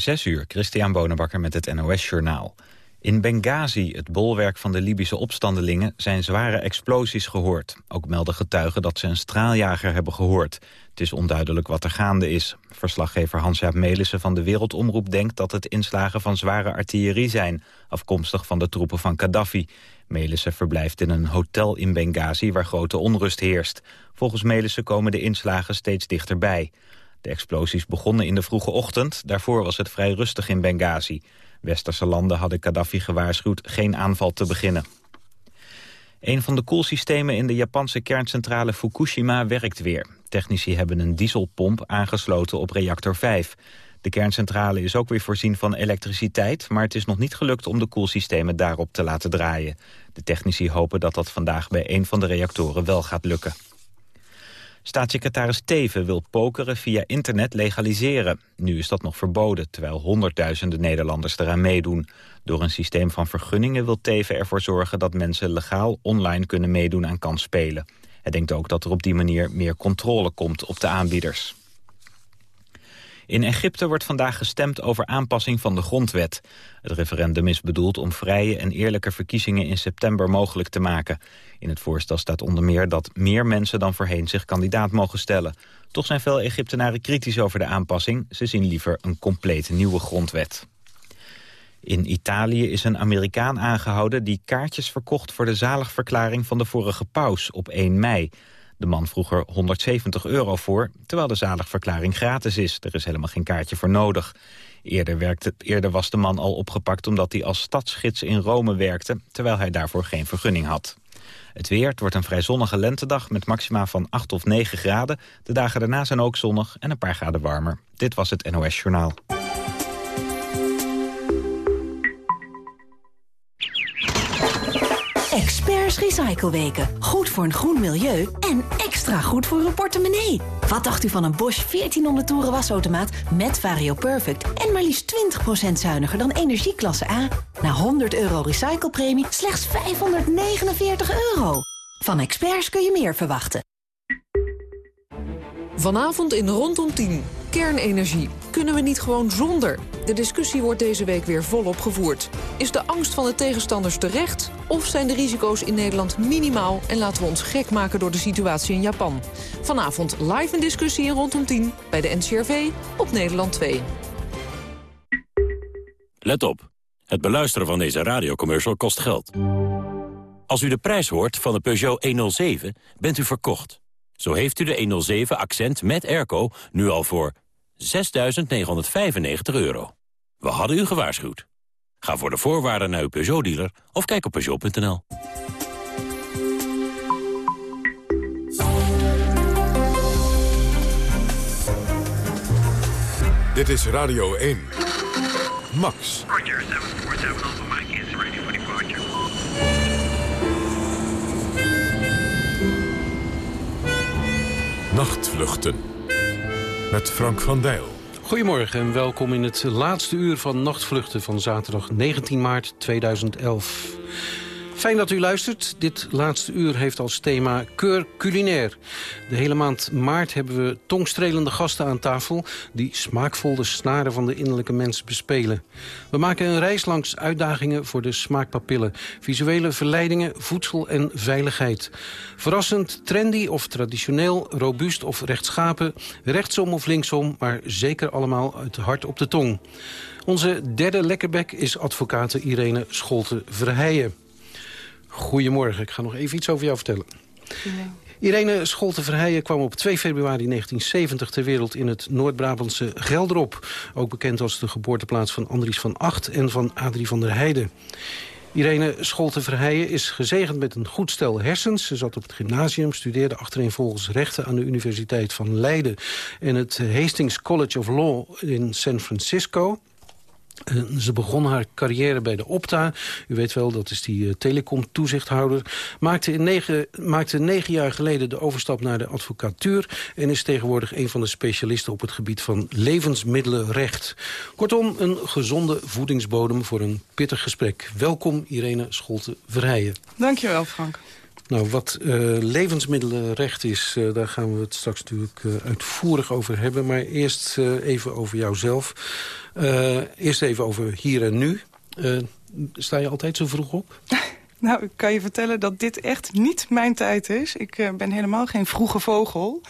Zes uur, Christian Bonenbakker met het NOS Journaal. In Benghazi, het bolwerk van de Libische opstandelingen, zijn zware explosies gehoord. Ook melden getuigen dat ze een straaljager hebben gehoord. Het is onduidelijk wat er gaande is. Verslaggever Hans-Jaap Melissen van de Wereldomroep denkt dat het inslagen van zware artillerie zijn, afkomstig van de troepen van Gaddafi. Melissen verblijft in een hotel in Benghazi waar grote onrust heerst. Volgens Melissen komen de inslagen steeds dichterbij. De explosies begonnen in de vroege ochtend. Daarvoor was het vrij rustig in Benghazi. Westerse landen hadden Gaddafi gewaarschuwd geen aanval te beginnen. Een van de koelsystemen in de Japanse kerncentrale Fukushima werkt weer. Technici hebben een dieselpomp aangesloten op reactor 5. De kerncentrale is ook weer voorzien van elektriciteit... maar het is nog niet gelukt om de koelsystemen daarop te laten draaien. De technici hopen dat dat vandaag bij een van de reactoren wel gaat lukken. Staatssecretaris Teven wil pokeren via internet legaliseren. Nu is dat nog verboden, terwijl honderdduizenden Nederlanders eraan meedoen. Door een systeem van vergunningen wil Teven ervoor zorgen... dat mensen legaal online kunnen meedoen aan kansspelen. Hij denkt ook dat er op die manier meer controle komt op de aanbieders. In Egypte wordt vandaag gestemd over aanpassing van de grondwet. Het referendum is bedoeld om vrije en eerlijke verkiezingen in september mogelijk te maken. In het voorstel staat onder meer dat meer mensen dan voorheen zich kandidaat mogen stellen. Toch zijn veel Egyptenaren kritisch over de aanpassing. Ze zien liever een compleet nieuwe grondwet. In Italië is een Amerikaan aangehouden die kaartjes verkocht voor de zaligverklaring van de vorige paus op 1 mei. De man vroeg er 170 euro voor, terwijl de zaligverklaring gratis is. Er is helemaal geen kaartje voor nodig. Eerder, werkte, eerder was de man al opgepakt omdat hij als stadsgids in Rome werkte... terwijl hij daarvoor geen vergunning had. Het weer, het wordt een vrij zonnige lentedag met maxima van 8 of 9 graden. De dagen daarna zijn ook zonnig en een paar graden warmer. Dit was het NOS Journaal. Recycleweken. Goed voor een groen milieu en extra goed voor uw portemonnee. Wat dacht u van een Bosch 1400 toeren wasautomaat met Vario Perfect... en maar liefst 20% zuiniger dan energieklasse A? Na 100 euro recyclepremie slechts 549 euro. Van Experts kun je meer verwachten. Vanavond in Rondom 10. Kernenergie. Kunnen we niet gewoon zonder? De discussie wordt deze week weer volop gevoerd. Is de angst van de tegenstanders terecht? Of zijn de risico's in Nederland minimaal... en laten we ons gek maken door de situatie in Japan? Vanavond live een discussie in Rondom 10 bij de NCRV op Nederland 2. Let op. Het beluisteren van deze radiocommercial kost geld. Als u de prijs hoort van de Peugeot 107, bent u verkocht. Zo heeft u de 107 Accent met airco nu al voor 6.995 euro. We hadden u gewaarschuwd. Ga voor de voorwaarden naar uw Peugeot-dealer of kijk op Peugeot.nl. Dit is Radio 1. Max. Roger, 747 Alpha Mike is ready for departure. Nachtvluchten. Met Frank van Dijl. Goedemorgen en welkom in het laatste uur van Nachtvluchten van zaterdag 19 maart 2011. Fijn dat u luistert. Dit laatste uur heeft als thema Keur Culinair. De hele maand maart hebben we tongstrelende gasten aan tafel... die smaakvol de snaren van de innerlijke mens bespelen. We maken een reis langs uitdagingen voor de smaakpapillen... visuele verleidingen, voedsel en veiligheid. Verrassend, trendy of traditioneel, robuust of rechtschapen... rechtsom of linksom, maar zeker allemaal uit hart op de tong. Onze derde lekkerbek is advocate Irene Scholte-Verheijen. Goedemorgen, ik ga nog even iets over jou vertellen. Irene Scholte-Verheijen kwam op 2 februari 1970 ter wereld in het Noord-Brabantse Gelderop. Ook bekend als de geboorteplaats van Andries van Acht en van Adrie van der Heijden. Irene Scholte-Verheijen is gezegend met een goed stel hersens. Ze zat op het gymnasium, studeerde achtereenvolgens rechten aan de Universiteit van Leiden... en het Hastings College of Law in San Francisco. Ze begon haar carrière bij de Opta. U weet wel, dat is die uh, telecom-toezichthouder. Maakte, negen, maakte negen jaar geleden de overstap naar de advocatuur... en is tegenwoordig een van de specialisten op het gebied van levensmiddelenrecht. Kortom, een gezonde voedingsbodem voor een pittig gesprek. Welkom, Irene Scholte-Verheijen. Dankjewel, Frank. Nou, wat uh, levensmiddelenrecht is, uh, daar gaan we het straks natuurlijk uh, uitvoerig over hebben. Maar eerst even over jouzelf. eerst even over hier en nu. sta je altijd zo vroeg op? Nou, ik kan je vertellen dat dit echt niet mijn tijd is. Ik ben helemaal geen vroege vogel.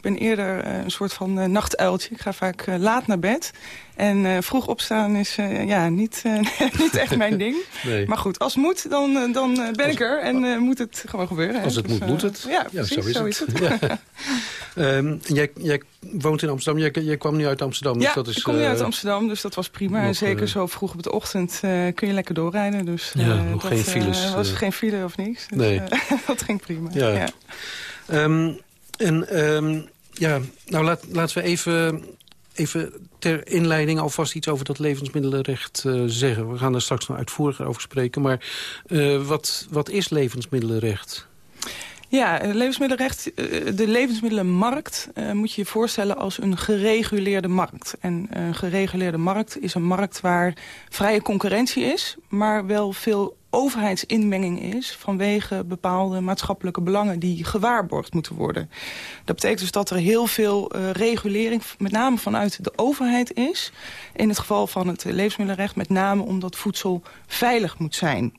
Ik ben eerder een soort van nachtuiltje. Ik ga vaak laat naar bed. En vroeg opstaan is ja, niet, niet echt mijn ding. Nee. Maar goed, als het moet, dan, dan ben ik er. En moet het gewoon gebeuren. Als het dus, moet, moet het. Ja, precies, ja, zo is zo het. Is het. ja. um, jij, jij woont in Amsterdam. Jij, jij kwam nu uit Amsterdam. Dus ja, dat is, ik kom nu uit Amsterdam, dus dat was prima. En zeker zo vroeg op de ochtend kun je lekker doorrijden. Dus ja, nog dat, geen files. was geen file of niks. Dus, nee. dat ging prima. Ja. ja. Um, en um, ja, nou laten we even even ter inleiding alvast iets over dat levensmiddelenrecht uh, zeggen. We gaan er straks nog uitvoeriger over spreken. Maar uh, wat, wat is levensmiddelenrecht? Ja, levensmiddelenrecht, eh, de levensmiddelenmarkt moet je je voorstellen als een gereguleerde markt. En een gereguleerde markt is een markt waar vrije concurrentie is, maar wel veel overheidsinmenging is... vanwege bepaalde maatschappelijke belangen die gewaarborgd moeten worden. Dat betekent dus dat er heel veel uh, regulering, met name vanuit de overheid is. In het geval van het levensmiddelenrecht, met name omdat voedsel veilig moet zijn.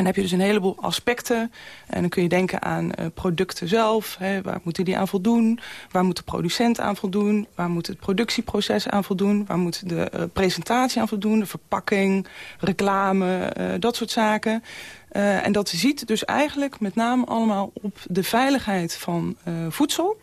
En dan heb je dus een heleboel aspecten. En dan kun je denken aan uh, producten zelf. Hè, waar moeten die aan voldoen? Waar moet de producent aan voldoen? Waar moet het productieproces aan voldoen? Waar moet de uh, presentatie aan voldoen? De verpakking, reclame, uh, dat soort zaken. En dat ziet dus eigenlijk met name allemaal op de veiligheid van voedsel.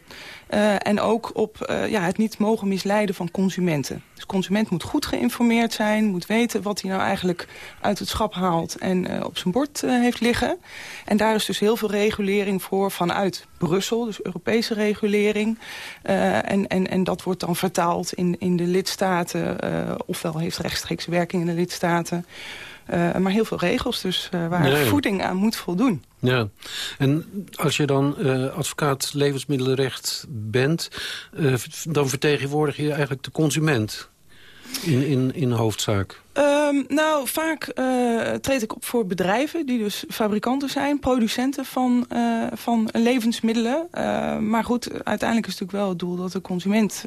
Uh, en ook op uh, ja, het niet mogen misleiden van consumenten. Dus consument moet goed geïnformeerd zijn, moet weten wat hij nou eigenlijk uit het schap haalt en uh, op zijn bord heeft liggen. En daar is dus heel veel regulering voor vanuit Brussel, dus Europese regulering. en, en, en dat wordt dan vertaald in, in de lidstaten, ofwel heeft rechtstreeks werking in de lidstaten. Uh, maar heel veel regels dus uh, waar voeding aan moet voldoen. Ja, en als je dan uh, advocaat levensmiddelenrecht bent... dan vertegenwoordig je eigenlijk de consument in, in, in hoofdzaak. Um, nou, vaak uh, treed ik op voor bedrijven die dus fabrikanten zijn, producenten van, uh, van levensmiddelen. Uh, maar goed, uiteindelijk is het natuurlijk wel het doel dat de consument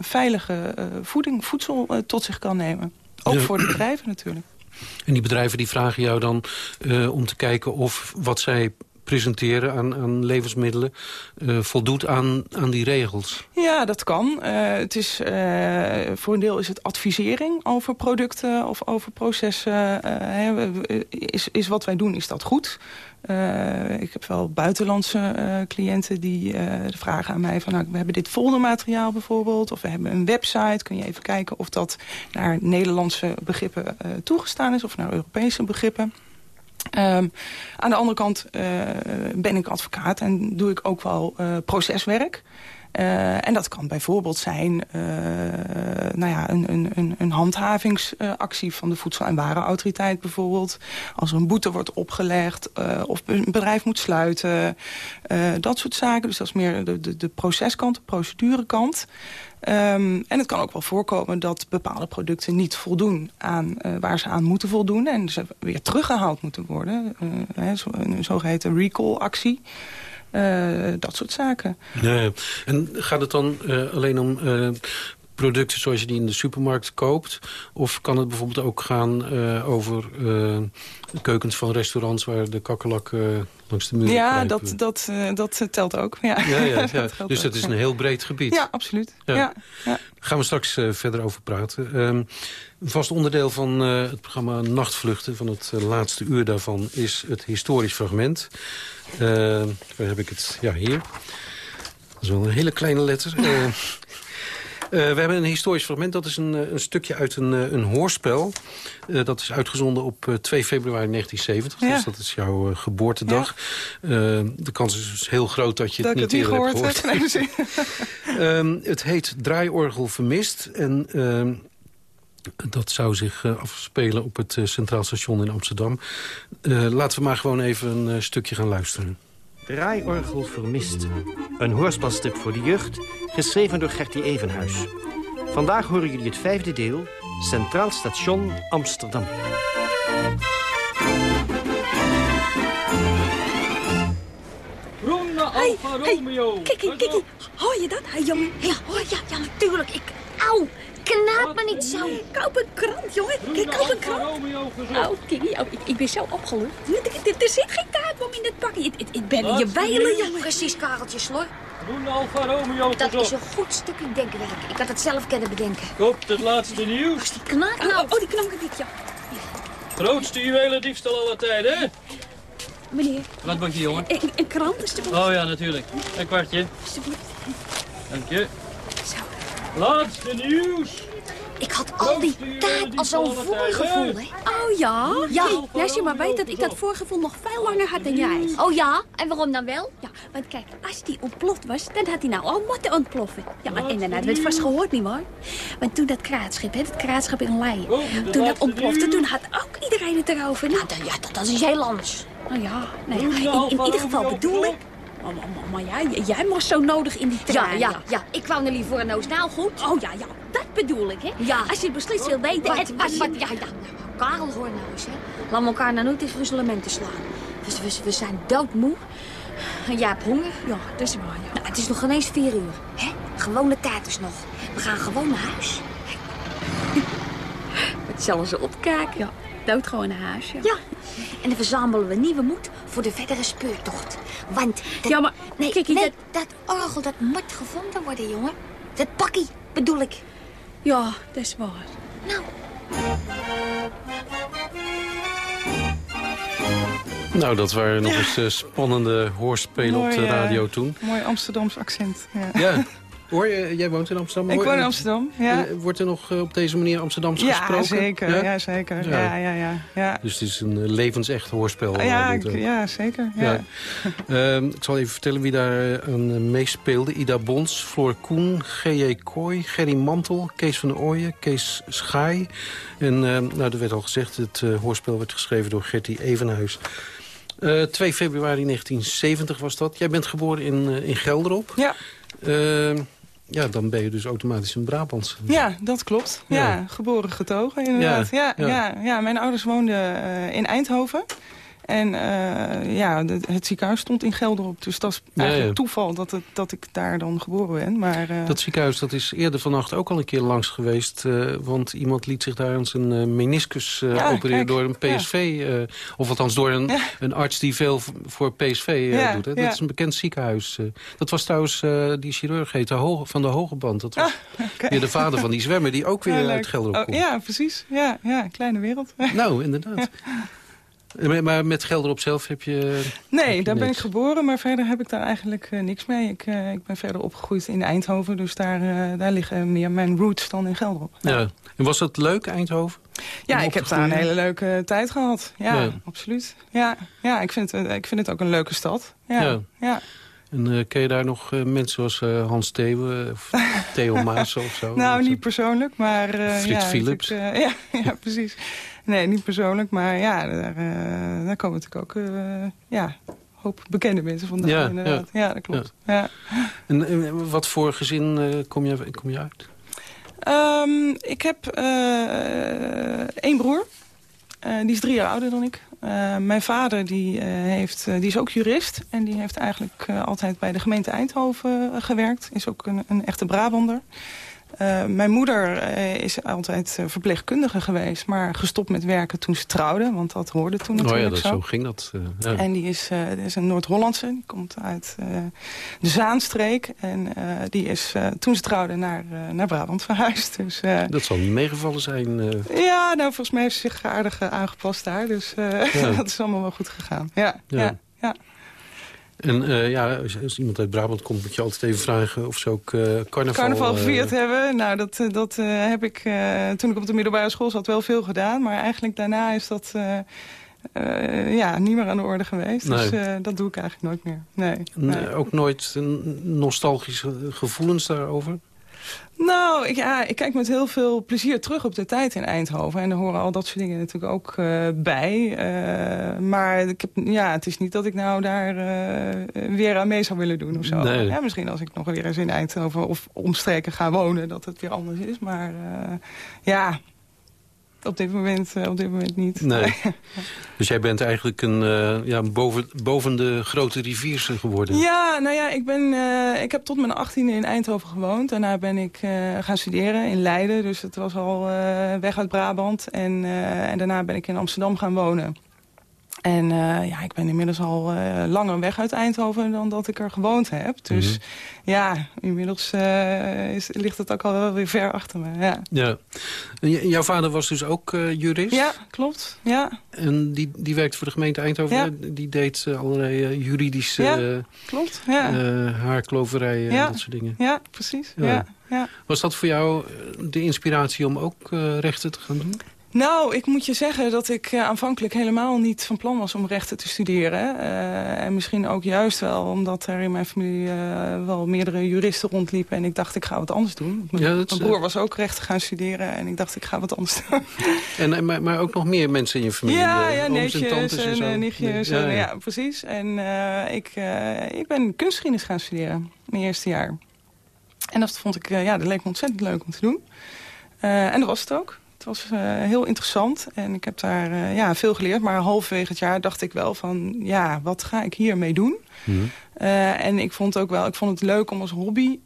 veilige voeding, voedsel tot zich kan nemen. Ook ja. voor de bedrijven natuurlijk. En die bedrijven die vragen jou dan uh, om te kijken of wat zij presenteren aan, levensmiddelen uh, voldoet aan, aan die regels? Ja, dat kan. Uh, het is, uh, voor een deel is het advisering over producten of over processen. is, is wat wij doen, is dat goed? Ik heb wel buitenlandse cliënten die vragen aan mij van... Nou, we hebben dit foldermateriaal bijvoorbeeld, of we hebben een website. Kun je even kijken of dat naar Nederlandse begrippen toegestaan is... of naar Europese begrippen. Um, aan de andere kant ben ik advocaat en doe ik ook wel proceswerk... Uh, en dat kan bijvoorbeeld zijn nou ja, een, een, een handhavingsactie van de Voedsel- en Warenautoriteit bijvoorbeeld. Als er een boete wordt opgelegd of een bedrijf moet sluiten. dat soort zaken. Dus dat is meer de, de, de proceskant, de procedurekant. Um, en het kan ook wel voorkomen dat bepaalde producten niet voldoen aan uh, waar ze aan moeten voldoen. En ze weer teruggehaald moeten worden. Uh, een zogeheten recall-actie. Uh, dat soort zaken. Ja, en gaat het dan alleen om producten zoals je die in de supermarkt koopt? Of kan het bijvoorbeeld ook gaan over keukens van restaurants... waar de kakkerlakken langs de muur Ja, dat, dat, dat telt ook. Ja. Ja, ja, ja. dat dus het is een heel breed gebied. Ja, absoluut. Ja. Ja, Daar gaan we straks verder over praten. Um, een vast onderdeel van het programma Nachtvluchten... van het laatste uur daarvan is het historisch fragment... Uh, waar heb ik het? Ja, hier. Dat is wel een hele kleine letter. Uh, we hebben een historisch fragment. Dat is een, een stukje uit een, een hoorspel. dat is uitgezonden op 2 februari 1970. Ja. Dus dat is jouw geboortedag. Ja. de kans is dus heel groot dat je dat het niet eerder hebt gehoord. um, het heet Draaiorgel Vermist. En ehm, dat zou zich afspelen op het Centraal Station in Amsterdam. Uh, laten we maar gewoon even een stukje gaan luisteren. Draaiorgel Vermist. Een hoorspelstuk voor de jeugd, geschreven door Gertie Evenhuis. Vandaag horen jullie het vijfde deel, Centraal Station Amsterdam. hey, hey, Kikkie, Kikkie, hoor je dat? Hey, jongen. Ja, hoor ja, ja, natuurlijk. Ik, auw, knaap me niet zo. Koop een krant, jongen. Kijk, koop een krant. Oh, Kikkie, oh, ik, ik ben zo opgelucht. Er, er- er zit geen taartbom in het pakje. Ik, ik- ik ben in je bijlen, jongen. Precies, Kareltje Slor. Doen Alfa Romeo Dat is een goed stukje denkwerk. Ik had het zelf kunnen bedenken. Kop het laatste nieuws. Die knaak nou. Oh, die knap ik niet, ja. Grootste juwelendiefstal aller tijden, hè? Meneer, Wat mag je, jongen? een, een krant is te Oh ja, natuurlijk. Een kwartje. Dank je. Laatste nieuws. Ik had al die tijd al zo'n voorgevoel, hè? Oh ja? Ja, ja, als je maar weet dat ik dat voorgevoel nog veel langer had dan jij. Oh ja? En waarom dan wel? Ja, want kijk, als die ontploft was, dan had hij nou al moeten ontploffen. Ja, en dan hadden we het vast gehoord, nietwaar? Want toen dat kraatschip, hè, het kraatschip in Leiden, toen dat ontplofte, toen had ook iedereen het erover. Nou, Ja, dat, dat is heel anders. nou ja, ja in, in ieder geval bedoel ik... Maar, maar, maar, maar ja, j- jij was zo nodig in die Ja, trein. ja, ja. Ik kwam er liever voor een noos nou goed. Oh ja, ja, dat bedoel ik, hè? Ja. Als je het beslist wil weten... Wat, en wat, als wat, ja, ja. Karel, hoor nou eens, hè. Laat me elkaar nou nooit eens ruzzelementen slaan. We, we, we zijn doodmoe. En jij hebt honger. Ja, dat is waar, ja. Nou, het is nog geen eens vier uur. Hè? Gewone tijd is nog. We gaan gewoon naar huis. Wat zullen ze opkijken? Ja, doodgewoon naar huis, ja. Ja. En dan verzamelen we nieuwe moed voor de verdere speurtocht. Want... Dat, Ja, maar Nee, kijk, nee, dat... dat orgel, dat moet gevonden worden, jongen. Dat pakkie, bedoel ik. Ja, dat is waar. Nou, Nou, dat waren nog eens eh, spannende hoorspelen op de Mooi, eh, radio toen. Mooi Amsterdams accent. Ja. Ja. Hoor je, jij woont in Amsterdam? Ik woon in Amsterdam, ja. Eh, Wordt er nog eh, op deze manier Amsterdams Ja, gesproken? zeker. Ja, zeker. Ja. Ja, ja, ja. ja. Dus het is een eh, levensecht hoorspel. Ja, ik- ja, zeker. Ja. Ehm, ik zal even vertellen wie daar aan meespeelde. Ida Bons, Floor Koen, G.J. Kooi, Gerry Mantel, Kees van Ooyen, Kees Schaai. En nou, er werd al gezegd, het hoorspel werd geschreven door Gertie Evenhuis. Eh 2 februari 1970 was dat. Jij bent geboren in, in Gelderop. Ja. Ehm, ja, dan ben je dus automatisch een Brabants. Ja, dat klopt. Ja, Ja. geboren getogen inderdaad. Ja, Ja, ja. ja. Ja, mijn ouders woonden eh, in Eindhoven. En eh, ja, de- het ziekenhuis stond in Gelderop. Dus dat is eigenlijk ja. toeval dat, het, dat ik daar dan geboren ben. Maar, eh, Dat ziekenhuis dat is eerder vannacht ook al een keer langs geweest. eh, want iemand liet zich daar aan zijn eh, meniscus Ja, opereren kijk, door een PSV. of althans door een, een arts die veel voor PSV doet. Hè. Dat is een bekend ziekenhuis. dat was trouwens die chirurg heet de Hoge, van de Hoge Band. Dat was oké. weer de vader van die zwemmer die ook weer uit. Gelderop Oh, komt. ja, precies. Ja, ja, kleine wereld. Nou, inderdaad. Maar- met Gelderop zelf heb je... heb Nee, je daar ben ik geboren, maar verder heb ik daar eigenlijk eh, niks mee. Ik, eh, ik ben verder opgegroeid in Eindhoven, dus daar, eh, daar liggen meer mijn roots dan in Gelderop. Ja. En was dat leuk, Eindhoven? Ja, ik heb daar een hele leuke tijd gehad. Ja, Ja. absoluut. Ja, ja ik, vind, het- ik vind het ook een leuke stad. Ja, Ja. ja. En ken je daar nog mensen zoals Hans Theeuwen of Theo Maas of zo? Nou, niet persoonlijk, maar... Frits Philips. ja, ja, precies. Nee, niet persoonlijk, maar ja, daar, eh, daar komen natuurlijk ook eh, ja, een hoop bekende mensen vandaan. Ja, inderdaad. ja. Ja, dat klopt. Ja. En, eh, wat voor gezin kom, je, kom je uit? Ehm, ik heb één broer. Die is drie jaar ouder dan ik. Mijn vader die, heeft, die is ook jurist. En die heeft eigenlijk altijd bij de gemeente Eindhoven gewerkt. Is ook een, een echte Brabander. Eh, mijn moeder eh, is altijd eh, verpleegkundige geweest. Maar gestopt met werken toen ze trouwde. Want dat hoorde toen Oh natuurlijk ja, dat, zo. zo ging dat. ja. En die is, is een Noord-Hollandse. Die komt uit de Zaanstreek. En die is toen ze trouwde naar, naar Brabant verhuisd. Dus, Dat zal niet meegevallen zijn. ja, nou volgens mij heeft ze zich aardig aangepast daar. Dus Ja. dat is allemaal wel goed gegaan. Ja, Ja. ja. En eh, ja, als, iemand uit Brabant komt, moet je altijd even vragen of ze ook eh, carnaval... Carnaval eh, gevierd hebben. Nou, dat, dat heb ik toen ik op de middelbare school zat wel veel gedaan. Maar eigenlijk daarna is dat ja, niet meer aan de orde geweest. Dus Nee. dat doe ik eigenlijk nooit meer. Nee. nee. Ook nooit nostalgische gevoelens daarover? Nou, ik, ja, ik kijk met heel veel plezier terug op de tijd in Eindhoven. En er horen al dat soort dingen natuurlijk ook eh, bij. Eh, maar ik heb, ja, het is niet dat ik nou daar eh, weer aan mee zou willen doen of zo. Nee. Ja, misschien als ik nog weer eens in Eindhoven of omstreken ga wonen... dat het weer anders is. Maar ja, op dit moment, eh, op dit moment niet. Nee. dus jij bent eigenlijk een uh, ja, boven, boven de grote riviers geworden? Ja, nou ja, ik, ben, uh, ik heb tot mijn achttiende in Eindhoven gewoond. Daarna ben ik gaan studeren in Leiden. Dus het was al weg uit Brabant. En, en daarna ben ik in Amsterdam gaan wonen. En uh, ja, ik ben inmiddels al uh, langer weg uit Eindhoven dan dat ik er gewoond heb. Dus mm -hmm. ja, inmiddels uh, is, ligt het ook al wel weer ver achter me. Ja. ja. En jouw vader was dus ook jurist? Ja, klopt. Ja. En die, die werkte voor de gemeente Eindhoven? Ja. Die deed allerlei juridische ja, klopt. Ja. haarkloverijen ja. en dat soort dingen? Ja, precies. Ja. Ja. Was dat voor jou de inspiratie om ook rechten te gaan doen? Nou, ik moet je zeggen dat ik uh, aanvankelijk helemaal niet van plan was om rechten te studeren. Uh, en misschien ook juist wel omdat er in mijn familie uh, wel meerdere juristen rondliepen. En ik dacht, ik ga wat anders doen. Ja, mijn broer was ook rechten gaan studeren en ik dacht, ik ga wat anders doen. En, maar, maar ook nog meer mensen in je familie? Ja, ja neefjes en, en, nichtjes. Ja, ja. ja, precies. En ik, ik ben kunstgeschiedenis gaan studeren, mijn eerste jaar. En dat vond ik, ja, dat leek me ontzettend leuk om te doen. en dat was het ook. Het was uh, heel interessant en ik heb daar uh, ja, veel geleerd. Maar halverwege het jaar dacht ik wel van, ja, wat ga ik hiermee doen? Mm -hmm. uh, en ik vond ook wel, ik vond het leuk om als hobby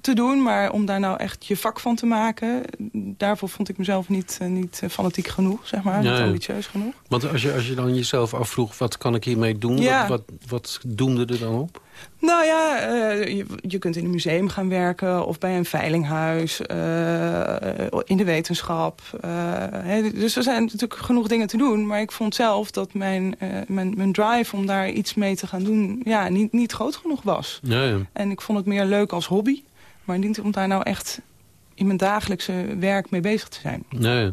te doen. Maar om daar nou echt je vak van te maken... daarvoor vond ik mezelf niet, niet fanatiek genoeg, zeg maar. Ja, niet ambitieus genoeg. Want als je, als je dan jezelf afvroeg, wat kan ik hiermee doen? Ja. Wat, wat, wat doemde er dan op? Nou ja, uh, je, je, kunt in een museum gaan werken of bij een veilinghuis, uh, in de wetenschap. Uh, hè, dus er zijn natuurlijk genoeg dingen te doen. Maar ik vond zelf dat mijn, mijn, mijn drive om daar iets mee te gaan doen ja, niet, niet groot genoeg was. Ja, ja. En ik vond het meer leuk als hobby. Maar niet om daar nou echt in mijn dagelijkse werk mee bezig te zijn. Ja, ja.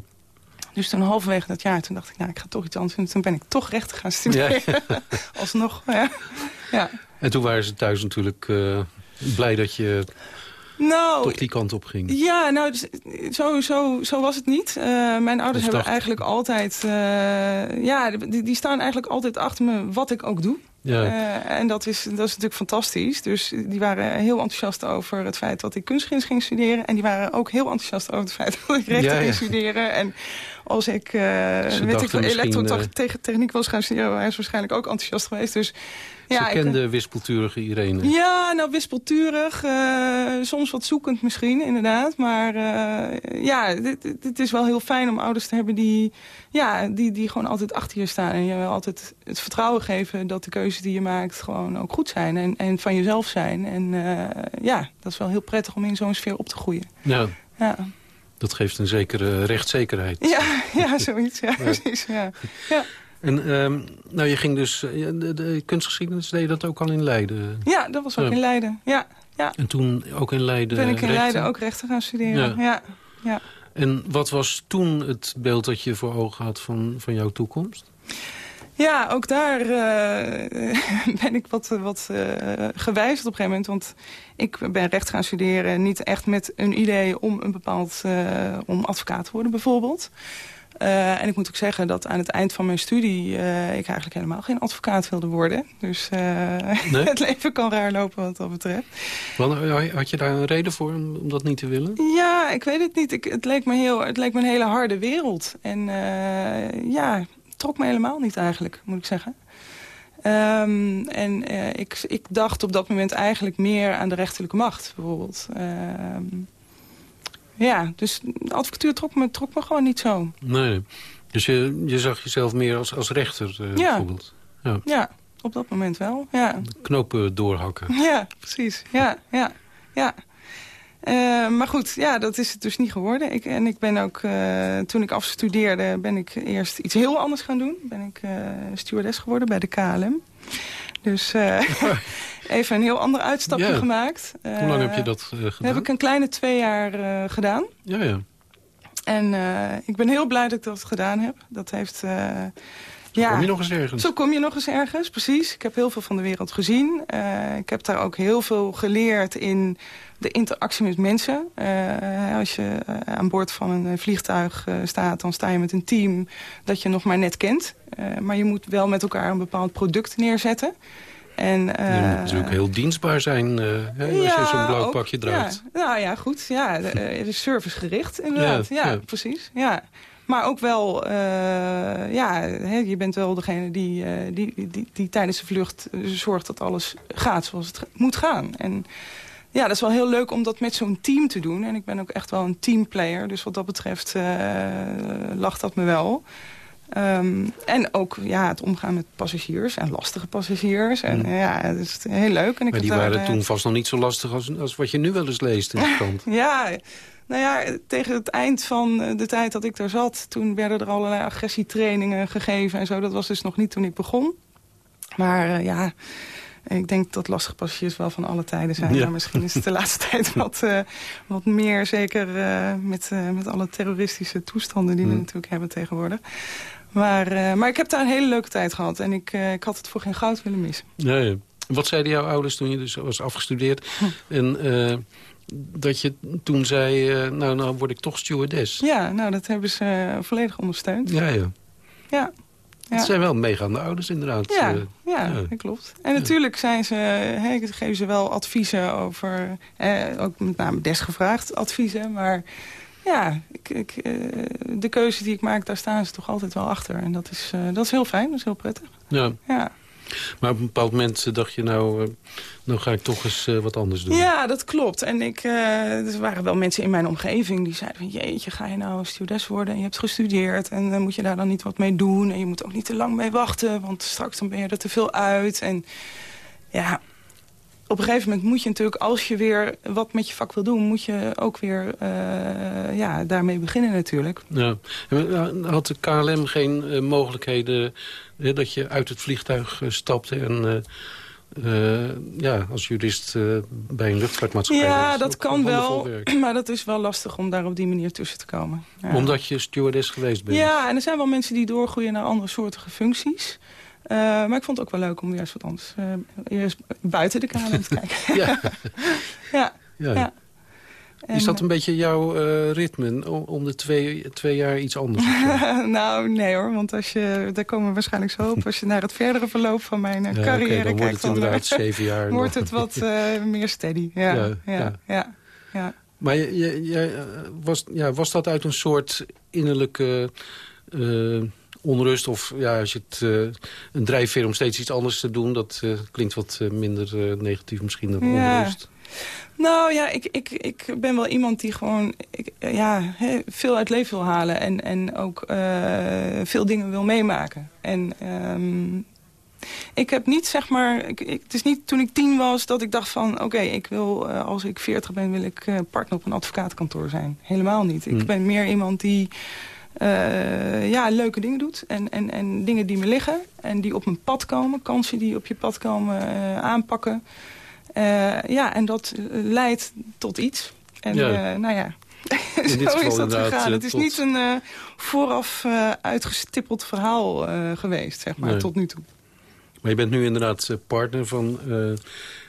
Dus toen halverwege dat jaar, toen dacht ik, nou, ik ga toch iets anders doen. Toen ben ik toch rechten gaan studeren. Ja. Alsnog, ja. En toen waren ze thuis natuurlijk uh, blij dat je nou, toch die kant op ging. Ja, nou, zo, zo, zo was het niet. Uh, mijn ouders hebben eigenlijk altijd... Uh, ja, die, die staan eigenlijk altijd achter me wat ik ook doe. Ja. Uh, en dat is, dat is natuurlijk fantastisch. Dus die waren heel enthousiast over het feit dat ik kunstgeschiedenis ging studeren. En die waren ook heel enthousiast over het feit dat ik rechten ja, ja. ging studeren. En als ik, uh, weet ik elektrotechniek was gaan studeren... hij is waarschijnlijk ook enthousiast geweest. Dus ja, Ze kende ik, wispelturige Irene. Ja, nou wispelturig. Uh, soms wat zoekend misschien, inderdaad. Maar uh, ja, het is wel heel fijn om ouders te hebben die, ja, die, die gewoon altijd achter je staan. En je wel altijd het vertrouwen geven dat de keuzes die je maakt gewoon ook goed zijn. En, en van jezelf zijn. En ja, dat is wel heel prettig om in zo'n sfeer op te groeien. Ja. ja. Dat geeft een zekere rechtszekerheid. Ja, ja zoiets. Ja, precies. Ja. ja. En um, nou, je ging dus, de, de kunstgeschiedenis, deed je dat ook al in Leiden? Ja, dat was ook ja. in Leiden, ja, ja. En toen ook in Leiden Ben ik in rechten? Leiden ook rechten gaan studeren, ja. ja. ja. En wat was toen het beeld dat je voor ogen had van, van jouw toekomst? Ja, ook daar uh, ben ik wat, wat uh, gewijzigd op een gegeven moment. Want ik ben recht gaan studeren niet echt met een idee om een bepaald uh, om advocaat te worden bijvoorbeeld. En ik moet ook zeggen dat aan het eind van mijn studie... Ik eigenlijk helemaal geen advocaat wilde worden. Dus nee? het leven kan raar lopen wat dat betreft. Had je daar een reden voor om, dat niet te willen? Ja, ik weet het niet. Ik, het, leek me heel, het leek me een hele harde wereld. En ja, trok me helemaal niet eigenlijk, moet ik zeggen. Um, en ik, ik dacht op dat moment eigenlijk meer aan de rechterlijke macht, bijvoorbeeld. Um, ja, dus de advocatuur trok me, trok me gewoon niet zo. Nee, dus je, je zag jezelf meer als, als rechter uh, ja. bijvoorbeeld? Ja. ja, op dat moment wel, ja. De knopen doorhakken. Ja, precies. Ja, ja, ja. Uh, maar goed, ja, dat is het dus niet geworden. Ik, en ik ben ook, uh, toen ik afstudeerde, ben ik eerst iets heel anders gaan doen. Ben ik stewardess geworden bij de KLM. Dus even een heel ander uitstapje ja. gemaakt. Hoe lang heb je dat gedaan? heb ik een kleine twee jaar gedaan. Ja, ja. En ik ben heel blij dat ik dat gedaan heb. Dat heeft... Zo ja, kom je nog eens ergens. Zo kom je nog eens ergens, precies. Ik heb heel veel van de wereld gezien. ik heb daar ook heel veel geleerd in de interactie met mensen. als je aan boord van een vliegtuig staat, dan sta je met een team dat je nog maar net kent. maar je moet wel met elkaar een bepaald product neerzetten. En, uh, je moet natuurlijk heel dienstbaar zijn uh, hè, als je zo'n blauw ook, pakje draagt. Ja, nou ja, goed. Ja, uh, servicegericht inderdaad. Ja, precies. Ja. Maar ook wel, uh, ja, hè, je bent wel degene die, die, die, die, tijdens de vlucht zorgt dat alles gaat zoals het moet gaan. En ja, dat is wel heel leuk om dat met zo'n team te doen. En ik ben ook echt wel een teamplayer. Dus wat dat betreft lacht dat me wel. Um, en ook ja, het omgaan met passagiers en lastige passagiers. En mm. ja, het is heel leuk. En ik maar die waren daar, toen vast nog niet zo lastig als, als wat je nu wel eens leest in de krant. ja, nou ja, tegen het eind van de tijd dat ik daar zat... toen werden er allerlei agressietrainingen gegeven en zo. Dat was dus nog niet toen ik begon. Maar uh, ja, ik denk dat lastige passagiers wel van alle tijden zijn. Maar misschien is het de laatste tijd wat, uh, wat meer. Zeker uh, met, met alle terroristische toestanden die we natuurlijk hebben tegenwoordig. Maar, maar ik heb daar een hele leuke tijd gehad. En ik, ik had het voor geen goud willen missen. Nee. Wat zeiden jouw ouders toen je dus was afgestudeerd? En uh, dat je toen zei, nou, nou word ik toch stewardess. Ja, nou dat hebben ze volledig ondersteund. Ja, ja. Ja. Ja. Het zijn wel meegaande ouders inderdaad. Ja, ja, ja. dat klopt. En natuurlijk zijn ze, he, geven ze wel adviezen over... Eh, ook met name desgevraagd adviezen, maar ja, ik, ik, uh, de keuze die ik maak, daar staan ze toch altijd wel achter. En dat is, uh, dat is heel fijn, dat is heel prettig. Ja. ja. Maar op een bepaald moment dacht je nou, uh, nou ga ik toch eens wat anders doen. Ja, dat klopt. En ik, er waren wel mensen in mijn omgeving die zeiden van... jeetje, ga je nou stewardess worden en je hebt gestudeerd... en moet je daar dan niet wat mee doen en je moet ook niet te lang mee wachten... want straks dan ben je er te veel uit. En ja, op een gegeven moment moet je natuurlijk, als je weer wat met je vak wil doen... moet je ook weer uh, ja, daarmee beginnen natuurlijk. Ja. Had de KLM geen uh, mogelijkheden dat je uit het vliegtuig stapte... en ja, als jurist bij een luchtvaartmaatschappij... Ja, dat kan wel, maar dat is wel lastig om daar op die manier tussen te komen. Ja. Omdat je stewardess geweest bent? Ja, en er zijn wel mensen die doorgroeien naar andere soortige functies... Uh, maar ik vond het ook wel leuk om juist wat anders... Uh, eerst buiten de kamer te kijken. ja. ja. ja. ja. En, is dat een beetje jouw uh, ritme om de twee, twee jaar iets anders Nou, nee hoor, want als je, daar komen we waarschijnlijk zo op. Als je naar het verdere verloop van mijn ja, carrière okay, dan kijkt... wordt het inderdaad zeven jaar Wordt het wat meer steady, ja. ja, ja, ja. ja Maar je, je, je, was, ja, was dat uit een soort innerlijke onrust of ja, als je het, uh, een drijfveer om steeds iets anders te doen... dat uh, klinkt wat uh, minder negatief misschien dan ja. onrust. Nou ja, ik, ik, ik ben wel iemand die gewoon ik, ja, veel uit leven wil halen... en, en ook veel dingen wil meemaken. En um, ik heb niet, zeg maar... Ik, ik, het is niet toen ik tien was dat ik dacht van... oké, okay, ik wil als ik veertig ben, wil ik partner op een advocatenkantoor zijn. Helemaal niet. Ik ben meer iemand die ja, leuke dingen doet. En, en, en dingen die me liggen. En die op mijn pad komen. Kansen die op je pad komen uh, aanpakken. Uh, ja, en dat leidt tot iets. En ja. nou ja, zo is dat gegaan. Het is niet een vooraf uitgestippeld verhaal geweest, zeg maar, nee. tot nu toe. Maar je bent nu inderdaad partner van,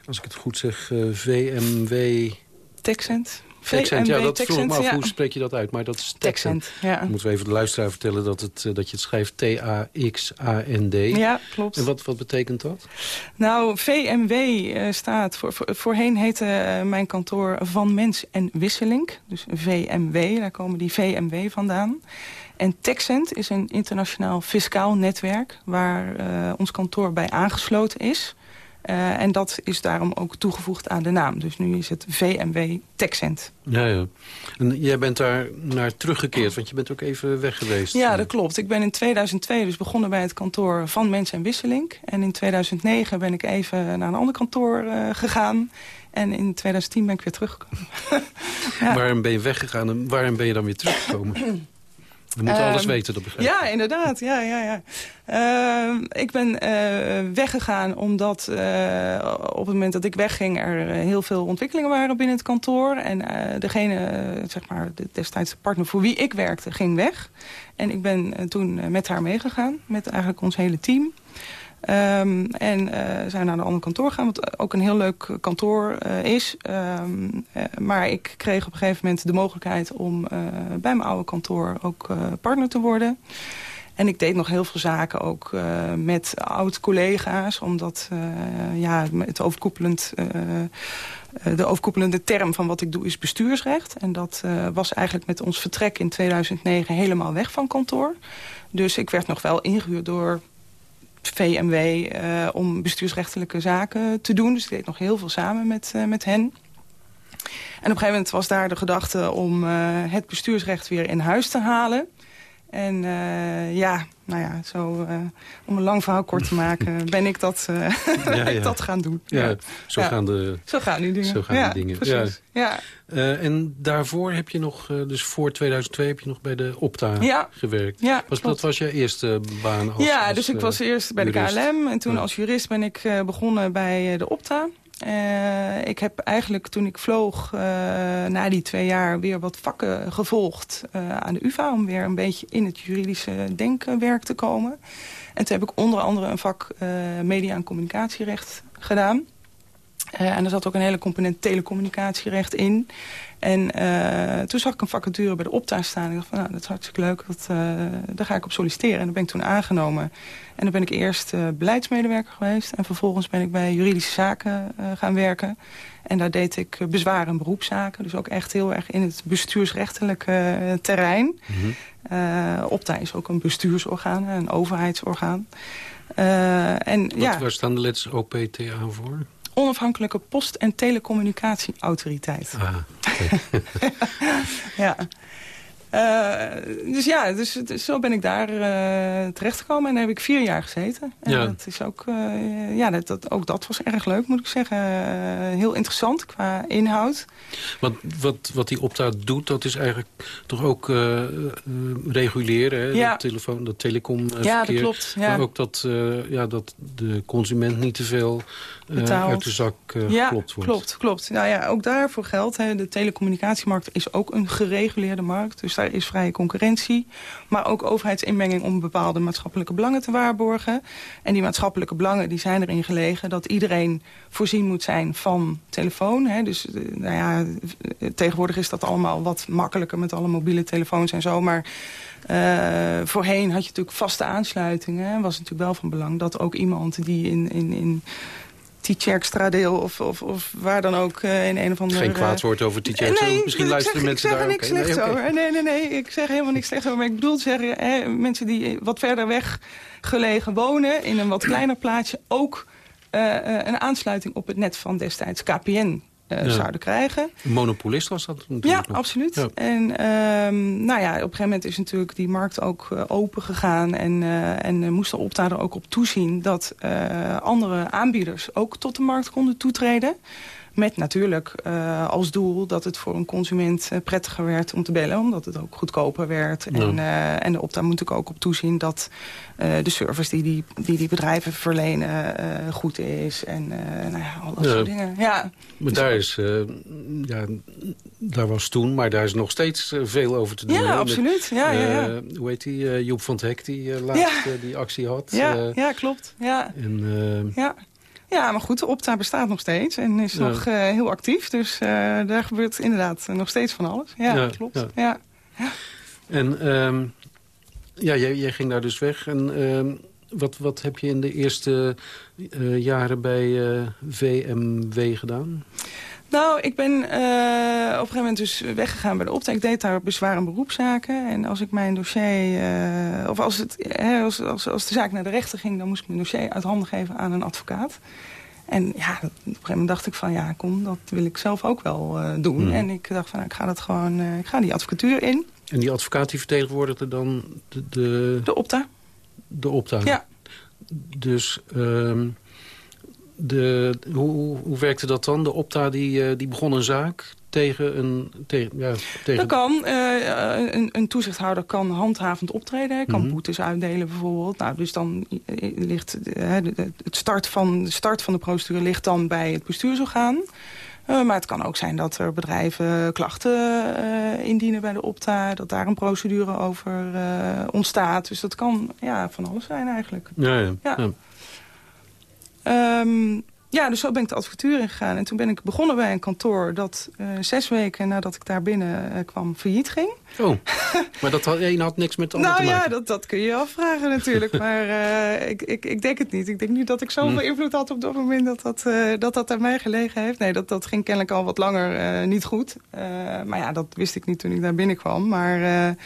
als ik het goed zeg, VMW... Texent. Texent, ja, dat vroeg me af. Hoe spreek je dat uit? Maar dat is Texent. ja. Moeten we even de luisteraar vertellen dat, het, dat je het schrijft T-A-X-A-N-D. Ja, klopt. En wat, wat betekent dat? Nou, VMW uh, staat voor, voor, Voorheen heette uh, mijn kantoor Van Mens en Wisseling. Dus VMW, daar komen die VMW vandaan. En Texent is een internationaal fiscaal netwerk... waar uh, ons kantoor bij aangesloten is... Uh, en dat is daarom ook toegevoegd aan de naam. Dus nu is het VMW Texent. Ja, ja. En jij bent daar naar teruggekeerd, want je bent ook even weg geweest. Ja, dat klopt. Ik ben in 2002 dus begonnen bij het kantoor van Mens en Wisseling. En in 2009 ben ik even naar een ander kantoor uh, gegaan. En in 2010 ben ik weer teruggekomen. ja. Waarom ben je weggegaan en waarom ben je dan weer teruggekomen? We moeten alles ehm, weten, dat begrijp Ja, inderdaad. Ja, ja, ja. Uh, ik ben uh, weggegaan omdat uh, op het moment dat ik wegging... er heel veel ontwikkelingen waren binnen het kantoor. En degene, zeg maar, de, destijds de partner voor wie ik werkte, ging weg. En ik ben toen met haar meegegaan, met eigenlijk ons hele team. Um, en uh, zijn naar een ander kantoor gegaan, wat ook een heel leuk kantoor uh, is. Um, uh, maar ik kreeg op een gegeven moment de mogelijkheid om bij mijn oude kantoor ook partner te worden. En ik deed nog heel veel zaken ook met oud-collega's. Omdat ja, het overkoepelend, de overkoepelende term van wat ik doe is bestuursrecht. En dat was eigenlijk met ons vertrek in 2009 helemaal weg van kantoor. Dus ik werd nog wel ingehuurd door VMW om bestuursrechtelijke zaken te doen. Dus ik deed nog heel veel samen met, met hen. En op een gegeven moment was daar de gedachte om het bestuursrecht weer in huis te halen. En uh, ja, nou ja, zo, uh, om een lang verhaal kort te maken, ben ik dat, uh, ja, ja. ik dat gaan doen. Ja, zo gaan de zo gaan die dingen. Zo gaan die dingen. Precies. Ja. en daarvoor heb je nog, dus voor 2002 heb je nog bij de Opta gewerkt. Ja, was, dat was je eerste baan als Ja, dus ik was eerst bij jurist. de KLM en toen als jurist ben ik begonnen bij de Opta. Uh, ik heb eigenlijk toen ik vloog uh, na die twee jaar weer wat vakken gevolgd uh, aan de UvA... om weer een beetje in het juridische denkwerk te komen. En toen heb ik onder andere een vak media- en communicatierecht gedaan. en er zat ook een hele component telecommunicatierecht in. En uh, toen zag ik een vacature bij de Opta staan. Ik dacht van, nou, dat is hartstikke leuk. Dat, uh, daar ga ik op solliciteren. En dan ben ik toen aangenomen. En dan ben ik eerst uh, beleidsmedewerker geweest. En vervolgens ben ik bij juridische zaken gaan werken. En daar deed ik bezwaar- en beroepszaken. Dus ook echt heel erg in het bestuursrechtelijke terrein. Mm -hmm. Opta is ook een bestuursorgaan, een overheidsorgaan. en, Wat, ja, waar staan de letters OPTA voor? Onafhankelijke post- en telecommunicatieautoriteit. Ah, ja. Uh, dus ja, dus, dus, zo ben ik daar uh, terechtgekomen. En daar heb ik vier jaar gezeten. En ja. dat is ook, uh, ja, dat, dat, ook dat was erg leuk, moet ik zeggen. heel interessant qua inhoud. Want wat, wat die opta doet, dat is eigenlijk toch ook reguleren. Hè? Ja. Dat, telefoon, dat telecom Ja, dat klopt. Ja. Maar ook dat, ja, dat de consument niet te veel uit de zak ja, geklopt wordt. klopt, klopt. Nou ja, ook daarvoor geldt, hè, de telecommunicatiemarkt is ook een gereguleerde markt. Dus is vrije concurrentie. Maar ook overheidsinmenging om bepaalde maatschappelijke belangen te waarborgen. En die maatschappelijke belangen die zijn erin gelegen dat iedereen voorzien moet zijn van telefoon. Hè. Dus nou ja, tegenwoordig is dat allemaal wat makkelijker met alle mobiele telefoons en zo. Maar uh, voorheen had je natuurlijk vaste aansluitingen. Was natuurlijk wel van belang dat ook iemand die in... in, in Tietjerkstradeel of, of, of waar dan ook uh, in een of andere... Geen kwaad woord over Tietjerk. Nee, Misschien ik luisteren zeg, mensen ik zeg daar er niks slechts nee, over. Nee, nee, nee. Ik zeg helemaal niks slechts over. Maar ik bedoel te zeggen, hè, mensen die wat verder weg gelegen wonen... in een wat kleiner plaatsje ook uh, uh, een aansluiting op het net van destijds KPN ja. zouden krijgen. Monopolist was dat Ja, natuurlijk nog. absoluut. Ja. En um, nou ja, op een gegeven moment is natuurlijk die markt ook uh, open gegaan. En, uh, en moest de opta er ook op toezien dat andere aanbieders ook tot de markt konden toetreden. Met natuurlijk uh, als doel dat het voor een consument uh, prettiger werd om te bellen. Omdat het ook goedkoper werd. Ja. En, uh, en de opta moet ook op toezien dat de service die die, die die bedrijven verlenen goed is. En nou ja, al dat Ja. soort dingen. Ja. Maar daar, is, eh, ja, daar was toen, maar daar is nog steeds eh, veel over te doen. Ja, hè? absoluut. Ja, ja, ja. Eh, hoe heet die? eh, Joep van het Hek die eh, laatst eh, die actie had. Ja, Eh, ja, klopt. Ja. En, eh, Ja. Ja, maar goed, de Opta bestaat nog steeds en is Ja. nog eh, heel actief. Dus eh, daar gebeurt inderdaad nog steeds van alles. Ja, Ja, klopt. ja. Ja. en ehm, ja, jij, jij ging daar dus weg. En ehm, wat, wat heb je in de eerste eh, jaren bij eh, VMW gedaan? Nou, ik ben eh, op een gegeven moment dus weggegaan bij de opta. Ik deed daar bezwaar- en beroepszaken. En als ik mijn dossier... eh, of als, het, hè, als, als, als de zaak naar de rechter ging... dan moest ik mijn dossier uit handen geven aan een advocaat. En ja, op een gegeven moment dacht ik van... ja, kom, dat wil ik zelf ook wel eh, doen. Mhm. En ik dacht van, nou, ik ga dat gewoon... ik ga die advocatuur in. En die advocaat die vertegenwoordigde dan de, de, De opta. de opta? Ja. Dus ehm, de, hoe, hoe werkte dat dan? De opta die, eh, die begon een zaak tegen een... Tegen, ja, tegen, Dat kan. eh, een, een toezichthouder kan handhavend optreden. Hij kan Mhm. boetes uitdelen bijvoorbeeld. Nou, dus dan eh, ligt eh, het start van, de start van de procedure ligt dan bij het bestuursorgaan. Eh, maar het kan ook zijn dat er bedrijven klachten eh, indienen bij de opta. Dat daar een procedure over eh, ontstaat. Dus dat kan ja, van alles zijn eigenlijk. ja, ja. Ja. ja. Ehm, Ja, dus zo ben ik de advocatuur ingegaan. En toen ben ik begonnen bij een kantoor dat uh, zes weken nadat ik daar binnen uh, kwam failliet ging. Oh, maar dat had, een had niks met de ander nou, te maken? ja, dat, dat kun je je afvragen natuurlijk. maar uh, ik, ik, ik denk het niet. Ik denk niet dat ik zoveel hm. invloed had op dat moment dat dat, dat, dat aan mij gelegen heeft. Nee, dat, dat ging kennelijk al wat langer niet goed. maar ja, dat wist ik niet toen ik daar binnenkwam. Maar...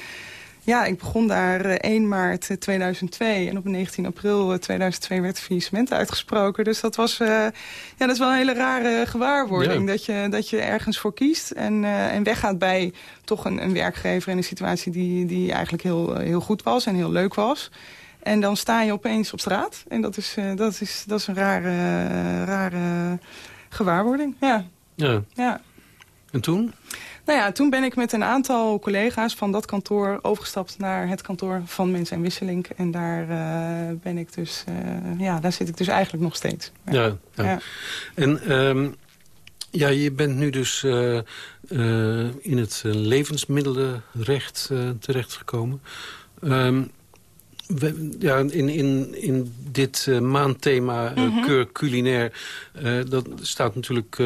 Ja, ik begon daar 1 maart 2002 en op 19 april 2002 werd faillissement uitgesproken. Dus dat was uh, ja, dat is wel een hele rare gewaarwording. Ja. Dat, je, dat je ergens voor kiest en, uh, en weggaat bij toch een, een werkgever in een situatie die, die eigenlijk heel, heel goed was en heel leuk was. En dan sta je opeens op straat. En dat is, uh, dat is, dat is een rare, rare gewaarwording. Ja. ja. ja. En toen? Nou ja, toen ben ik met een aantal collega's van dat kantoor overgestapt naar het kantoor van Mens en Wisselink. En daar uh, ben ik dus, uh, ja, daar zit ik dus eigenlijk nog steeds. Ja, ja. ja. ja. En um, ja, je bent nu dus uh, in het levensmiddelenrecht terechtgekomen. Um, we, ja, in, in, in dit maandthema mm -hmm. keur culinair, dat staat natuurlijk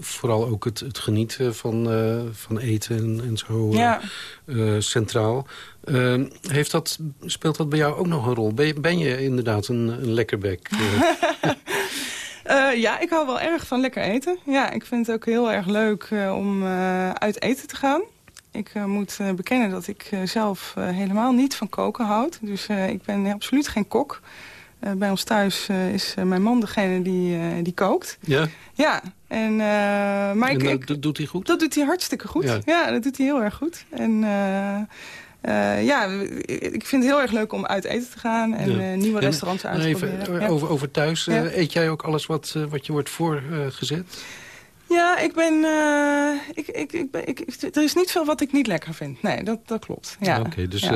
vooral ook het, het genieten van, uh, van eten en, en zo ja. uh, centraal. Uh, heeft dat, speelt dat bij jou ook nog een rol? Ben je, ben je inderdaad een, een lekkerbek? ja, ik hou wel erg van lekker eten. Ja, ik vind het ook heel erg leuk om uit eten te gaan. Ik moet bekennen dat ik zelf helemaal niet van koken houd. Dus ik ben absoluut geen kok. Uh, bij ons thuis uh, is uh, mijn man degene die, die kookt. Ja? Ja. En, maar en ik, dat doet hij goed? Dat doet hij hartstikke goed. Ja, ja dat doet hij heel erg goed. En ja, ik vind het heel erg leuk om uit eten te gaan en ja. nieuwe restaurants uit te even, proberen. Ja. Over, over thuis, eet jij ook alles wat, wat je wordt voorgezet? Ja, ik ben, ik, ik, ik, ben ik, er is niet veel wat ik niet lekker vind. Nee, dat, dat klopt. Ja. Oké, okay, dus...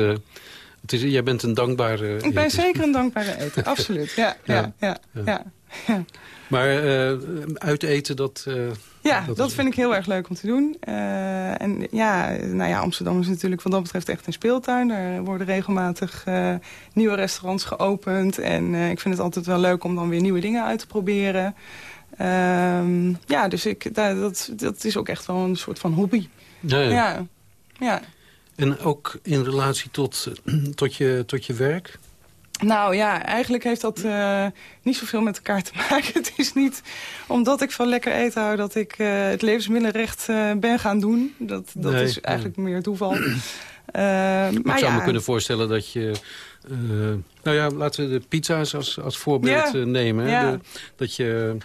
Het is, jij bent een dankbare Ik ben zeker een dankbare eter, absoluut. Ja, ja, ja. ja, ja. Maar uh, uiteten, dat... Uh, ja, dat, dat vind ik heel erg leuk om te doen. Uh, en ja, nou ja, Amsterdam is natuurlijk wat dat betreft echt een speeltuin. Er worden regelmatig nieuwe restaurants geopend. En ik vind het altijd wel leuk om dan weer nieuwe dingen uit te proberen. Um, ja, dus ik, dat, dat is ook echt wel een soort van hobby. Ja, ja. ja. En ook in relatie tot, tot, je, tot je werk? Nou ja, eigenlijk heeft dat uh, niet zoveel met elkaar te maken. Het is niet omdat ik van lekker eten hou dat ik uh, het levensmiddelenrecht uh, ben gaan doen. Dat, dat nee, is eigenlijk nee. meer toeval. maar ik zou ja. me kunnen voorstellen dat je... nou ja, laten we de pizza's als, als voorbeeld ja. nemen. Ja. De, dat je...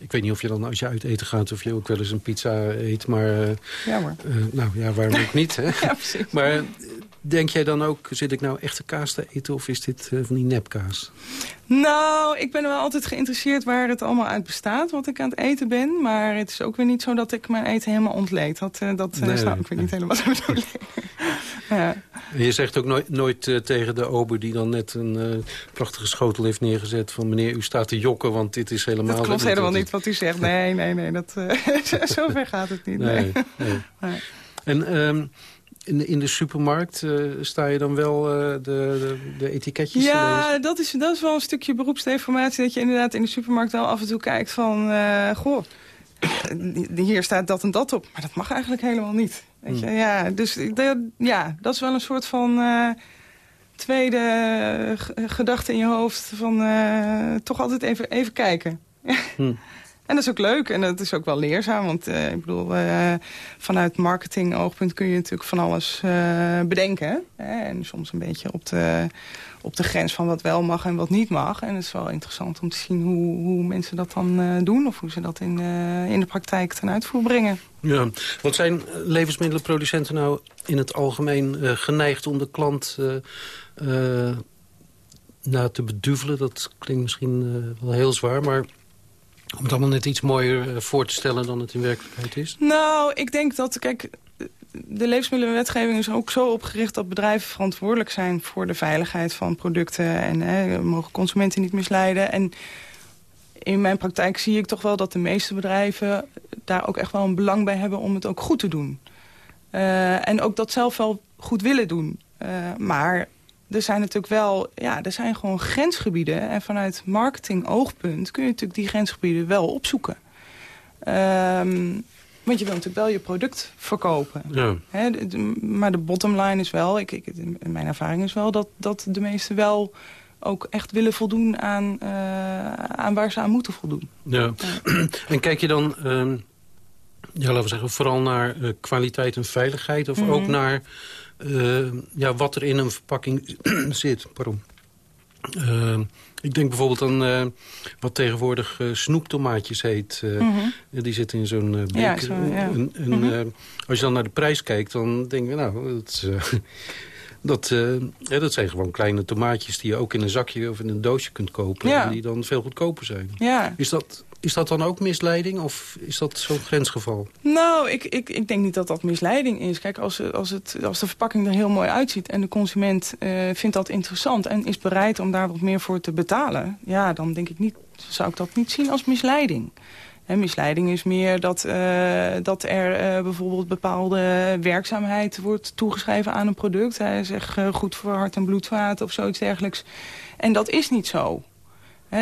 Ik weet niet of je dan als je uit eten gaat of je ook wel eens een pizza eet. Maar, ja, maar. Uh, nou ja, waarom ook niet. Hè? ja, precies. Maar denk jij dan ook, zit ik nou echte kaas te eten of is dit uh, van die nepkaas? Nou, ik ben wel altijd geïnteresseerd waar het allemaal uit bestaat, wat ik aan het eten ben. Maar het is ook weer niet zo dat ik mijn eten helemaal ontleed. Dat, dat nee, snap ik weer niet helemaal zo ja. Je zegt ook nooit, nooit uh, tegen de ober die dan net een uh, prachtige schotel heeft neergezet... van meneer, u staat te jokken, want dit is helemaal... Dat klopt helemaal niet wat u zegt. Nee, nee, nee, dat, uh, zo ver gaat het niet. Nee. nee, nee. nee. En um, in, de, in de supermarkt uh, sta je dan wel uh, de, de, de, etiketjes Ja, dat is, dat is wel een stukje beroepsdeformatie... dat je inderdaad in de supermarkt wel af en toe kijkt van... Uh, goh, hier staat dat en dat op. Maar dat mag eigenlijk helemaal niet. Weet je? Hmm. Ja, dus de, ja, dat is wel een soort van tweede gedachte in je hoofd... van toch altijd even, even kijken. Hmm. En dat is ook leuk en dat is ook wel leerzaam. Want uh, ik bedoel, uh, vanuit marketing oogpunt kun je natuurlijk van alles uh, bedenken. Hè? En soms een beetje op de, op de grens van wat wel mag en wat niet mag. En het is wel interessant om te zien hoe, hoe mensen dat dan doen. Of hoe ze dat in, in de praktijk ten uitvoer brengen. Ja, wat zijn levensmiddelenproducenten nou in het algemeen geneigd om de klant nou, te beduvelen? Dat klinkt misschien wel heel zwaar, maar... Om het allemaal net iets mooier voor te stellen dan het in werkelijkheid is? Nou, ik denk dat, kijk, de levensmiddelenwetgeving is ook zo opgericht dat bedrijven verantwoordelijk zijn voor de veiligheid van producten en hè, mogen consumenten niet misleiden. En in mijn praktijk zie ik toch wel dat de meeste bedrijven daar ook echt wel een belang bij hebben om het ook goed te doen. Uh, en ook dat zelf wel goed willen doen. Uh, maar er zijn natuurlijk wel, ja, er zijn gewoon grensgebieden. En vanuit marketing oogpunt kun je natuurlijk die grensgebieden wel opzoeken. Ehm, want je wil natuurlijk wel je product verkopen. Ja. Hè, de- de- maar de bottom line is wel, ik, ik, mijn ervaring is wel... dat, dat de meesten wel ook echt willen voldoen aan, eh, aan waar ze aan moeten voldoen. Ja. en kijk je dan, ja, laten we zeggen, vooral naar eh, kwaliteit en veiligheid... of Mhm. ook naar eh, ja, wat er in een verpakking zit? Pardon. Ehm, ik denk bijvoorbeeld aan eh, wat tegenwoordig eh, snoeptomaatjes heet. eh, Mhm. Die zitten in zo'n eh, Ja, beker. zo, ja. En, en, Mhm. eh, als je dan naar de prijs kijkt, dan denk je, nou, dat, eh, dat, eh, ja, dat zijn gewoon kleine tomaatjes... die je ook in een zakje of in een doosje kunt kopen... En die dan veel goedkoper zijn. Ja. Is dat, is dat dan ook misleiding of is dat zo'n grensgeval? Nou, ik, ik, ik denk niet dat dat misleiding is. Kijk, als, als, het, als de verpakking er heel mooi uitziet... en de consument eh, vindt dat interessant... en is bereid om daar wat meer voor te betalen... ja, dan denk ik niet, zou ik dat niet zien als misleiding. Hè, misleiding is meer dat, eh, dat er eh, bijvoorbeeld bepaalde werkzaamheid wordt toegeschreven aan een product. Hij zegt goed voor hart- en bloedvaten of zoiets dergelijks. En dat is niet zo.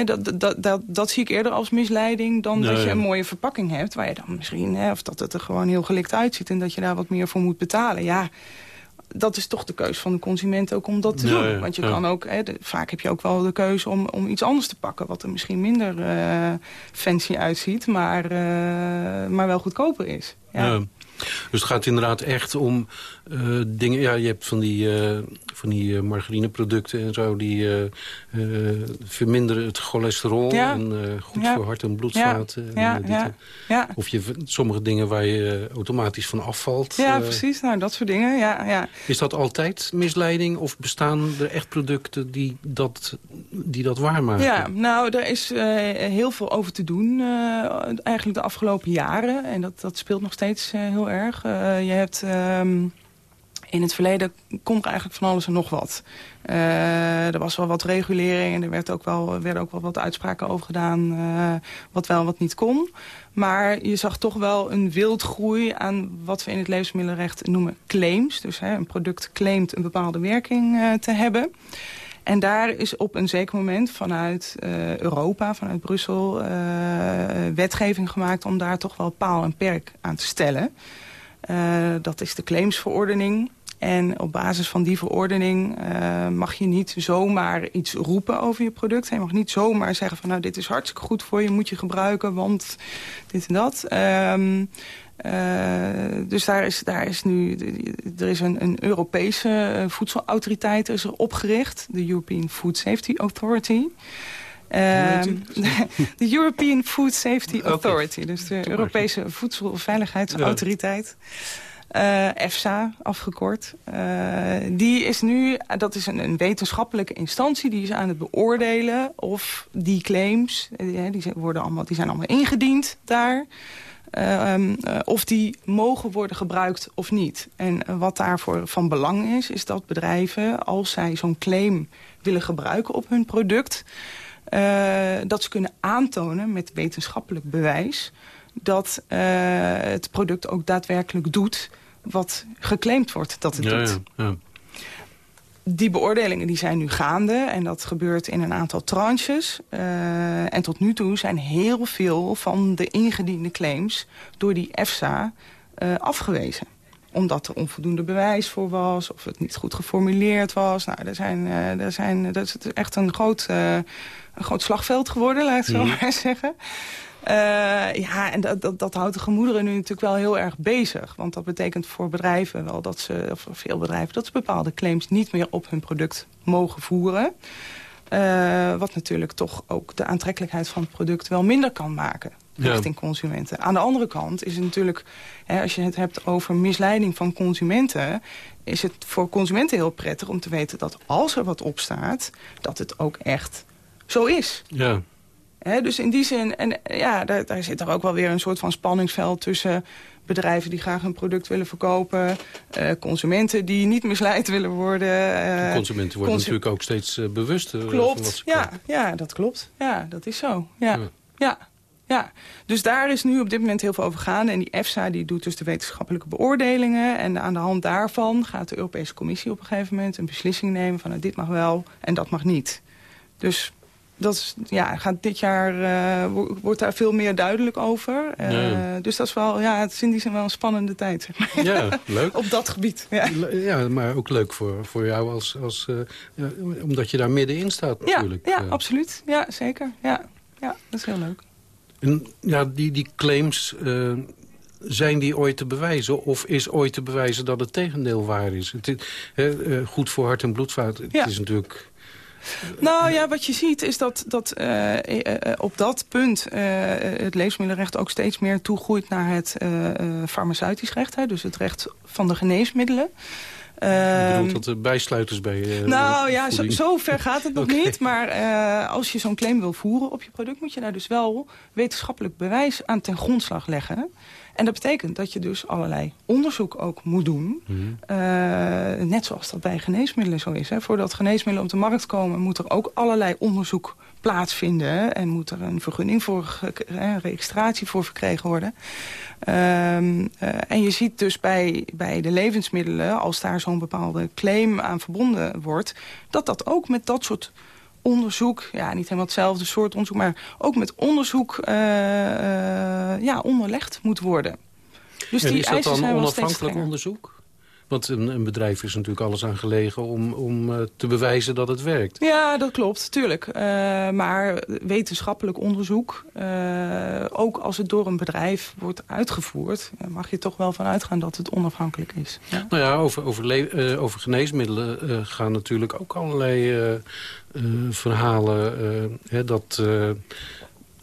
Dat, dat, dat, dat zie ik eerder als misleiding dan Nee, dat je een mooie verpakking hebt... waar je dan misschien, of dat het er gewoon heel gelikt uitziet... en dat je daar wat meer voor moet betalen. Ja, dat is toch de keus van de consument ook om dat te doen. ja, Want je ja. kan ook, de- vaak heb je ook wel de keuze om, om iets anders te pakken... wat er misschien minder eh, fancy uitziet, maar, eh, maar wel goedkoper is. Ja. Dus het gaat inderdaad echt om eh, dingen... Ja, je hebt van die, eh, van die eh, margarineproducten en zo... die verminderen het cholesterol Ja. en goed Ja. voor hart- en bloedvaten. en, Ja, ja, ja. Of je, sommige dingen waar je automatisch van afvalt. Ja, precies. Nou, dat soort dingen. Ja, ja. Is dat altijd misleiding of bestaan er echt producten die dat, die dat waarmaken? Ja, nou, er is heel veel over te doen eigenlijk de afgelopen jaren. En dat, dat speelt nog steeds heel erg. Eh, je hebt... ehm, in het verleden kon er eigenlijk van alles en nog wat. Eh, er was wel wat regulering en er werd ook wel, werden ook wel wat uitspraken over gedaan... eh, wat wel en wat niet kon. Maar je zag toch wel een wildgroei aan wat we in het levensmiddelenrecht noemen claims. Dus hè, een product claimt een bepaalde werking te hebben. En daar is op een zeker moment vanuit Europa, vanuit Brussel... wetgeving gemaakt om daar toch wel paal en perk aan te stellen. Eh, dat is de claimsverordening. En op basis van die verordening eh, mag je niet zomaar iets roepen over je product. Je mag niet zomaar zeggen van nou dit is hartstikke goed voor je, moet je gebruiken, want dit en dat. Ehm, eh, dus daar is, daar is nu, er is een, een Europese voedselautoriteit is er opgericht. De European Food Safety Authority. Ehm, de European Food Safety. Authority. Dus de Europese Voedselveiligheidsautoriteit. Eh, EFSA, afgekort. Eh, die is nu, dat is een, een wetenschappelijke instantie... die is aan het beoordelen of die claims... eh, die, die, zijn- worden allemaal, die zijn allemaal ingediend daar... Ehm, eh, of die mogen worden gebruikt of niet. En eh, wat daarvoor van belang is, is dat bedrijven... als zij zo'n claim willen gebruiken op hun product... eh, dat ze kunnen aantonen met wetenschappelijk bewijs... dat eh, het product ook daadwerkelijk doet wat geclaimd wordt dat het Ja, doet. ja, ja. Die beoordelingen die zijn nu gaande en dat gebeurt in een aantal tranches. Eh, en tot nu toe zijn heel veel van de ingediende claims door die EFSA afgewezen omdat er onvoldoende bewijs voor was, of het niet goed geformuleerd was. Nou, er zijn, eh, er zijn, dat is echt een groot, eh, een groot slagveld geworden, laat ik zo Mhm. maar zeggen. Eh, ja, en dat, dat, dat houdt de gemoederen nu natuurlijk wel heel erg bezig. Want dat betekent voor bedrijven wel dat ze, of voor veel bedrijven, dat ze bepaalde claims niet meer op hun product mogen voeren. Wat natuurlijk toch ook de aantrekkelijkheid van het product wel minder kan maken. Richting consumenten. Aan de andere kant is het natuurlijk, hè, als je het hebt over misleiding van consumenten, is het voor consumenten heel prettig om te weten dat als er wat op staat, dat het ook echt zo is. Ja. Hè, dus in die zin, en ja, daar, daar zit er ook wel weer een soort van spanningsveld tussen bedrijven die graag een product willen verkopen, eh, consumenten die niet misleid willen worden. eh, Consumenten worden consu- natuurlijk ook steeds eh, bewuster. eh, van wat Klopt, ze ja, ja, dat klopt. Ja, dat is zo. Ja, ja. ja. Ja. Dus daar is nu op dit moment heel veel over gaande. En die EFSA die doet dus de wetenschappelijke beoordelingen. En aan de hand daarvan gaat de Europese Commissie op een gegeven moment... een beslissing nemen van nou, dit mag wel en dat mag niet. Dus dat is, ja, gaat dit jaar uh, wordt daar veel meer duidelijk over. Uh, ja. Dus dat is wel, ja, het is in die zin wel een spannende tijd. Zeg maar. Ja, leuk. Op dat gebied. Ja, ja maar ook leuk voor, voor jou, als, als, uh, ja, omdat je daar middenin staat natuurlijk. Ja, ja absoluut. Ja, zeker. Ja. ja, dat is heel leuk. En ja, die, die claims, zijn die ooit te bewijzen? Of is ooit te bewijzen dat het tegendeel waar is? Het is goed voor hart- en bloedvaart. Het is natuurlijk nou ja, wat je ziet is dat, dat uh, uh, op dat punt het levensmiddelenrecht ook steeds meer toegroeit naar het farmaceutisch recht. Hè, dus het recht van de geneesmiddelen. Je bedoelt ehm, dat er bijsluiters bij... nou ja, zo, zo, ver gaat het nog okay. niet. Maar als je zo'n claim wil voeren op je product... moet je daar dus wel wetenschappelijk bewijs aan ten grondslag leggen. En dat betekent dat je dus allerlei onderzoek ook moet doen. Mm -hmm. uh, net zoals dat bij geneesmiddelen zo is. Hè. Voordat geneesmiddelen op de markt komen... moet er ook allerlei onderzoek plaatsvinden. En moet er een vergunning voor, registratie voor verkregen worden. Uh, uh, en je ziet dus bij, bij de levensmiddelen... als daar zo'n bepaalde claim aan verbonden wordt... dat dat ook met dat soort onderzoek, ja, niet helemaal hetzelfde soort onderzoek... maar ook met onderzoek uh, uh, ja, onderlegd moet worden. Dus en die is dat dan onafhankelijk onderzoek? Want een, een, bedrijf is natuurlijk alles aan gelegen om, om uh, te bewijzen dat het werkt. Ja, dat klopt, tuurlijk. Uh, maar wetenschappelijk onderzoek, uh, ook als het door een bedrijf wordt uitgevoerd... mag je toch wel van uitgaan dat het onafhankelijk is. Ja? Nou ja, over, over, over geneesmiddelen gaan natuurlijk ook allerlei verhalen... Hè, dat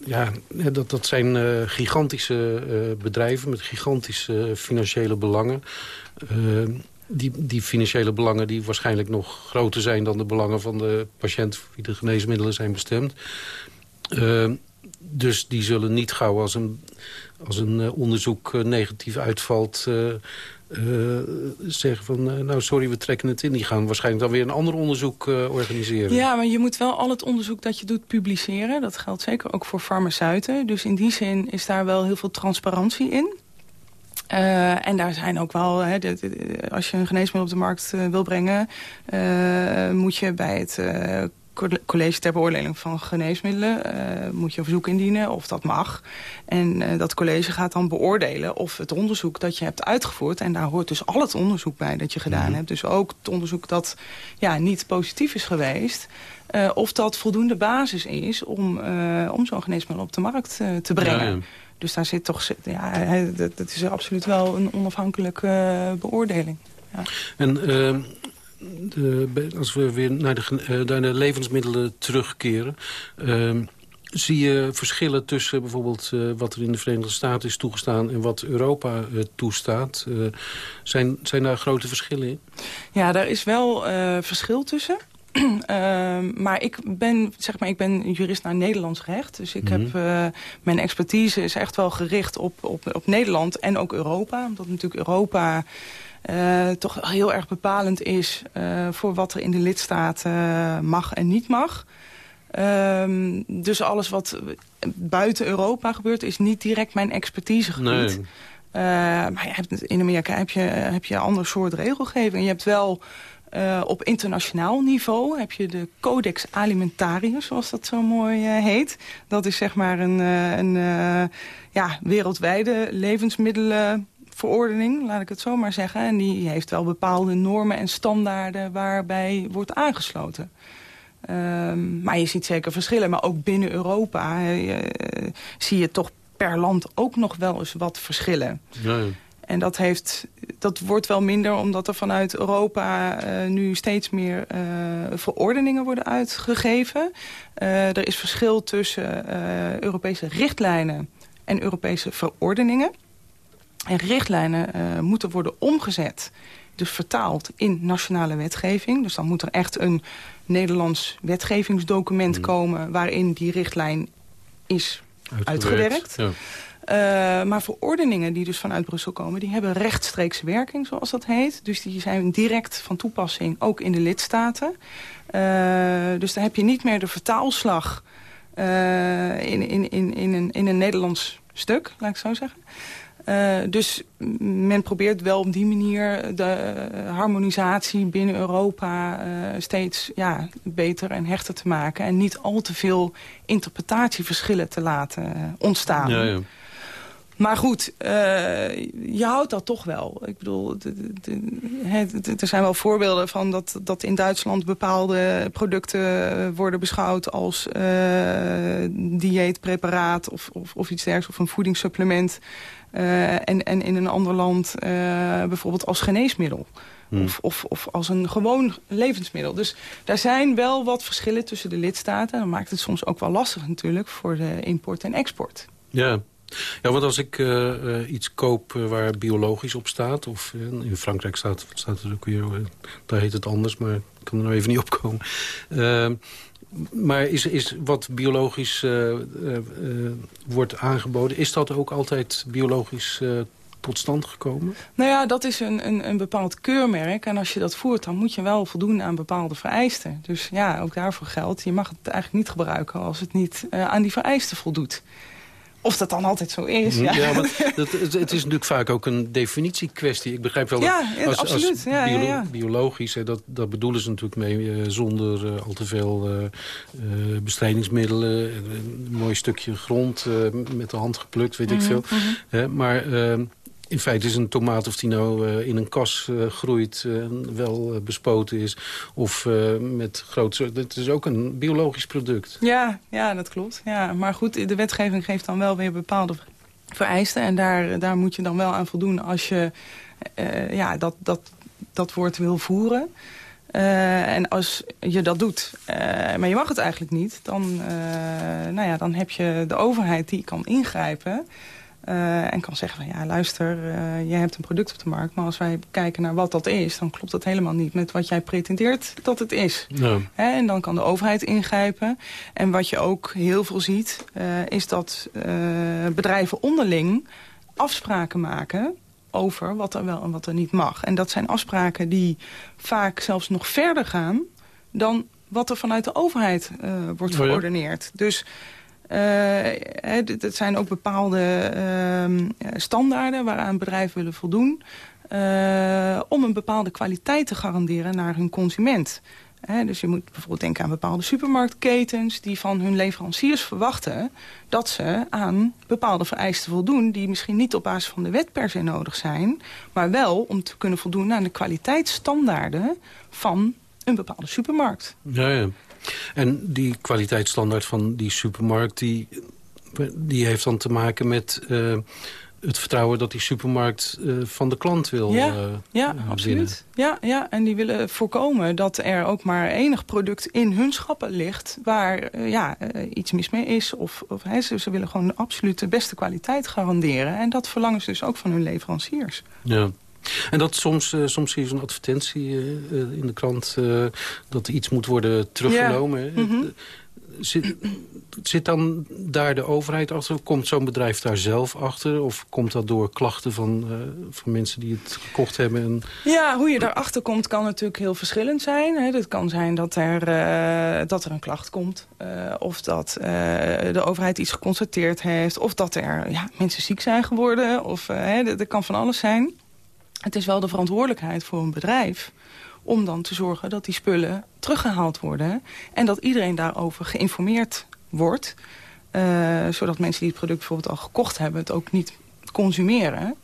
ja, dat, dat zijn uh, gigantische uh, bedrijven met gigantische financiële belangen. Uh, die, die financiële belangen die waarschijnlijk nog groter zijn... dan de belangen van de patiënt voor wie de geneesmiddelen zijn bestemd. dus die zullen niet gauw als een, als een onderzoek negatief uitvalt... Uh, zeggen van, nou sorry, we trekken het in. Die gaan waarschijnlijk dan weer een ander onderzoek organiseren. Ja, maar je moet wel al het onderzoek dat je doet publiceren. Dat geldt zeker ook voor farmaceuten. Dus in die zin is daar wel heel veel transparantie in. En daar zijn ook wel, hè, de, de, als je een geneesmiddel op de markt wil brengen... moet je bij het college ter beoordeling van geneesmiddelen moet je een verzoek indienen of dat mag. En dat college gaat dan beoordelen of het onderzoek dat je hebt uitgevoerd... en daar hoort dus al het onderzoek bij dat je gedaan mm -hmm. hebt. Dus ook het onderzoek dat ja, niet positief is geweest... Of dat voldoende basis is om, om zo'n geneesmiddel op de markt te brengen. Ja, ja. Dus daar zit toch, ja, dat, dat is absoluut wel een onafhankelijke beoordeling. Ja. En de, als we weer naar de, uh, naar de levensmiddelen terugkeren... Uh, zie je verschillen tussen bijvoorbeeld uh, wat er in de Verenigde Staten is toegestaan... en wat Europa toestaat? zijn, zijn daar grote verschillen in? Ja, daar is wel verschil tussen. Ehm, maar ik ben, zeg maar, ik ben jurist naar Nederlands recht. Dus ik mm -hmm. heb, uh, mijn expertise is echt wel gericht op, op, op Nederland en ook Europa. Omdat natuurlijk Europa uh, toch heel erg bepalend is uh, voor wat er in de lidstaten uh, mag en niet mag. Um, dus alles wat buiten Europa gebeurt is niet direct mijn expertisegebied. Nee. maar je hebt, in Amerika heb je, heb je een ander soort regelgeving. Je hebt wel uh, op internationaal niveau heb je de Codex Alimentarius, zoals dat zo mooi uh, heet. Dat is zeg maar een, uh, een ja, wereldwijde levensmiddelen verordening, laat ik het zo maar zeggen. En die heeft wel bepaalde normen en standaarden waarbij wordt aangesloten. Um, maar je ziet zeker verschillen. Maar ook binnen Europa zie je toch per land ook nog wel eens wat verschillen. Ja, ja. En dat, heeft, dat wordt wel minder omdat er vanuit Europa uh, nu steeds meer uh, verordeningen worden uitgegeven. Uh, er is verschil tussen Europese richtlijnen en Europese verordeningen. En richtlijnen moeten worden omgezet, dus vertaald in nationale wetgeving. Dus dan moet er echt een Nederlands wetgevingsdocument mm. komen... waarin die richtlijn is uitgewerkt. uitgewerkt. Ja. Uh, maar verordeningen die dus vanuit Brussel komen... die hebben rechtstreekse werking, zoals dat heet. Dus die zijn direct van toepassing, ook in de lidstaten. Uh, dus dan heb je niet meer de vertaalslag... in, in, in, in, een, in een Nederlands stuk, laat ik zo zeggen. Dus men probeert wel op die manier de harmonisatie binnen Europa steeds ja, beter en hechter te maken. En niet al te veel interpretatieverschillen te laten ontstaan. Ja, ja. Maar goed, uh, je houdt dat toch wel. Ik bedoel, er zijn wel voorbeelden van dat, dat in Duitsland bepaalde producten worden beschouwd als uh, dieetpreparaat of, of, of, iets dergelijks, of een voedingssupplement. Uh, en, en in een ander land bijvoorbeeld als geneesmiddel. Hmm. Of, of, of, als een gewoon levensmiddel. Dus daar zijn wel wat verschillen tussen de lidstaten. En dat maakt het soms ook wel lastig natuurlijk voor de import en export. Ja, ja, want als ik uh, uh, iets koop uh, waar biologisch op staat... of in Frankrijk staat, staat het ook weer, daar heet het anders... maar ik kan er nou even niet opkomen. Ehm, maar is, is wat biologisch wordt aangeboden... is dat ook altijd biologisch tot stand gekomen? Nou ja, dat is een, een, een bepaald keurmerk. En als je dat voert, dan moet je wel voldoen aan bepaalde vereisten. Dus ja, ook daarvoor geldt, je mag het eigenlijk niet gebruiken... als het niet aan die vereisten voldoet. Of dat dan altijd zo is. Ja, ja maar dat, het, is natuurlijk vaak ook een definitiekwestie. Ik begrijp wel ja, als, absoluut. als ja, biolo ja, biologisch, hè, dat, dat bedoelen ze natuurlijk mee uh, zonder uh, al te veel uh, bestrijdingsmiddelen. Een mooi stukje grond met de hand geplukt, weet ik Mhm, veel. mhm. Maar ehm, in feite is een tomaat of die nou uh, in een kas uh, groeit uh, wel bespoten is. Of met groot... Het is ook een biologisch product. Ja, ja dat klopt. Ja, maar goed, de wetgeving geeft dan wel weer bepaalde vereisten. En daar, daar moet je dan wel aan voldoen als je ja, dat, dat, dat woord wil voeren. en als je dat doet, maar je mag het eigenlijk niet... dan, nou ja, dan heb je de overheid die kan ingrijpen... Uh, en kan zeggen van ja luister, uh, jij hebt een product op de markt... maar als wij kijken naar wat dat is... dan klopt dat helemaal niet met wat jij pretendeert dat het is. Hè, en dan kan de overheid ingrijpen. En wat je ook heel veel ziet... Uh, is dat bedrijven onderling afspraken maken over wat er wel en wat er niet mag. En dat zijn afspraken die vaak zelfs nog verder gaan... dan wat er vanuit de overheid wordt Oh ja. verordeneerd. Dus... Het zijn ook bepaalde uh, standaarden waaraan bedrijven willen voldoen... Uh, om een bepaalde kwaliteit te garanderen naar hun consument. Dus je moet bijvoorbeeld denken aan bepaalde supermarktketens... die van hun leveranciers verwachten dat ze aan bepaalde vereisten voldoen... die misschien niet op basis van de wet per se nodig zijn... maar wel om te kunnen voldoen aan de kwaliteitsstandaarden van een bepaalde supermarkt. Ja, ja. En die kwaliteitsstandaard van die supermarkt... die, die heeft dan te maken met uh, het vertrouwen dat die supermarkt uh, van de klant wil Ja, uh, ja absoluut. Ja, ja, en die willen voorkomen dat er ook maar enig product in hun schappen ligt... waar ja, iets mis mee is. Of, of ze, ze willen gewoon absoluut de beste kwaliteit garanderen. En dat verlangen ze dus ook van hun leveranciers. Ja. En dat soms, uh, soms zie je zo'n advertentie uh, in de krant... Uh, dat iets moet worden teruggenomen. Ja. Mm -hmm. zit, zit dan daar de overheid achter? Komt zo'n bedrijf daar zelf achter? Of komt dat door klachten van, van mensen die het gekocht hebben? En... Ja, hoe je daarachter komt kan natuurlijk heel verschillend zijn. Hè. Het kan zijn dat er, dat er een klacht komt. of dat de overheid iets geconstateerd heeft. Of dat er ja, mensen ziek zijn geworden. Of dat kan van alles zijn. Het is wel de verantwoordelijkheid voor een bedrijf om dan te zorgen dat die spullen teruggehaald worden. En dat iedereen daarover geïnformeerd wordt. Uh, zodat mensen die het product bijvoorbeeld al gekocht hebben... het ook niet consumeren.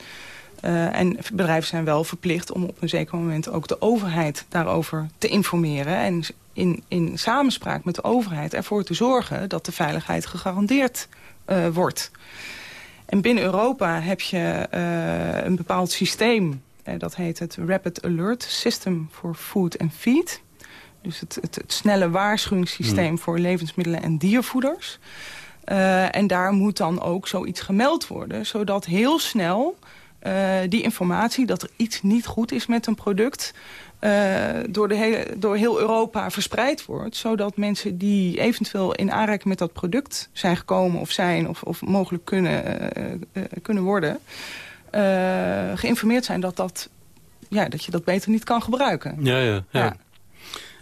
Uh, en bedrijven zijn wel verplicht om op een zeker moment ook de overheid daarover te informeren. En in, in samenspraak met de overheid ervoor te zorgen dat de veiligheid gegarandeerd uh, wordt. En binnen Europa heb je uh, een bepaald systeem. Uh, dat heet het Rapid Alert System for Food and Feed. Dus het, het, het snelle waarschuwingssysteem mm. voor levensmiddelen en diervoeders. Uh, en daar moet dan ook zoiets gemeld worden. Zodat heel snel die informatie dat er iets niet goed is met een product... Uh, door, de hele, door heel Europa verspreid wordt. Zodat mensen die eventueel in aanraking met dat product zijn gekomen of zijn... of, of mogelijk kunnen, uh, uh, kunnen worden... geïnformeerd zijn dat, dat, ja, dat je dat beter niet kan gebruiken. Ja, ja, ja. ja.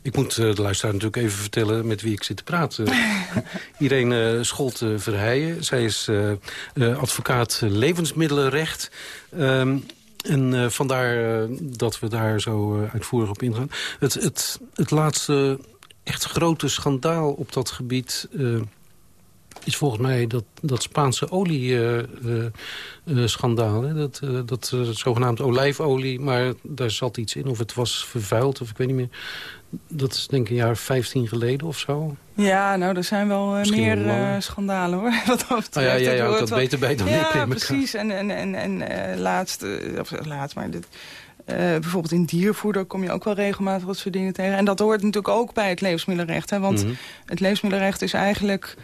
Ik moet de luisteraar natuurlijk even vertellen met wie ik zit te praten. Irene Scholt Verheijen. Zij is advocaat levensmiddelenrecht. Ehm, en vandaar dat we daar zo uitvoerig op ingaan. Het, het, het laatste echt grote schandaal op dat gebied is volgens mij dat, dat Spaanse olie-schandaal. Uh, uh, dat uh, dat zogenaamd olijfolie, maar daar zat iets in. Of het was vervuild, of ik weet niet meer. Dat is denk ik een jaar 15 geleden of zo. Ja, nou, er zijn wel meer schandalen, hoor. Wat oh, ja, ja, ja, dat beter bij dan ja, ik. Ja, precies. En, en, en, en laatst, of laatst, maar... Dit, uh, bijvoorbeeld in diervoeder kom je ook wel regelmatig wat soort dingen tegen. En dat hoort natuurlijk ook bij het levensmiddelenrecht. Hè? Want mm -hmm. het levensmiddelenrecht is eigenlijk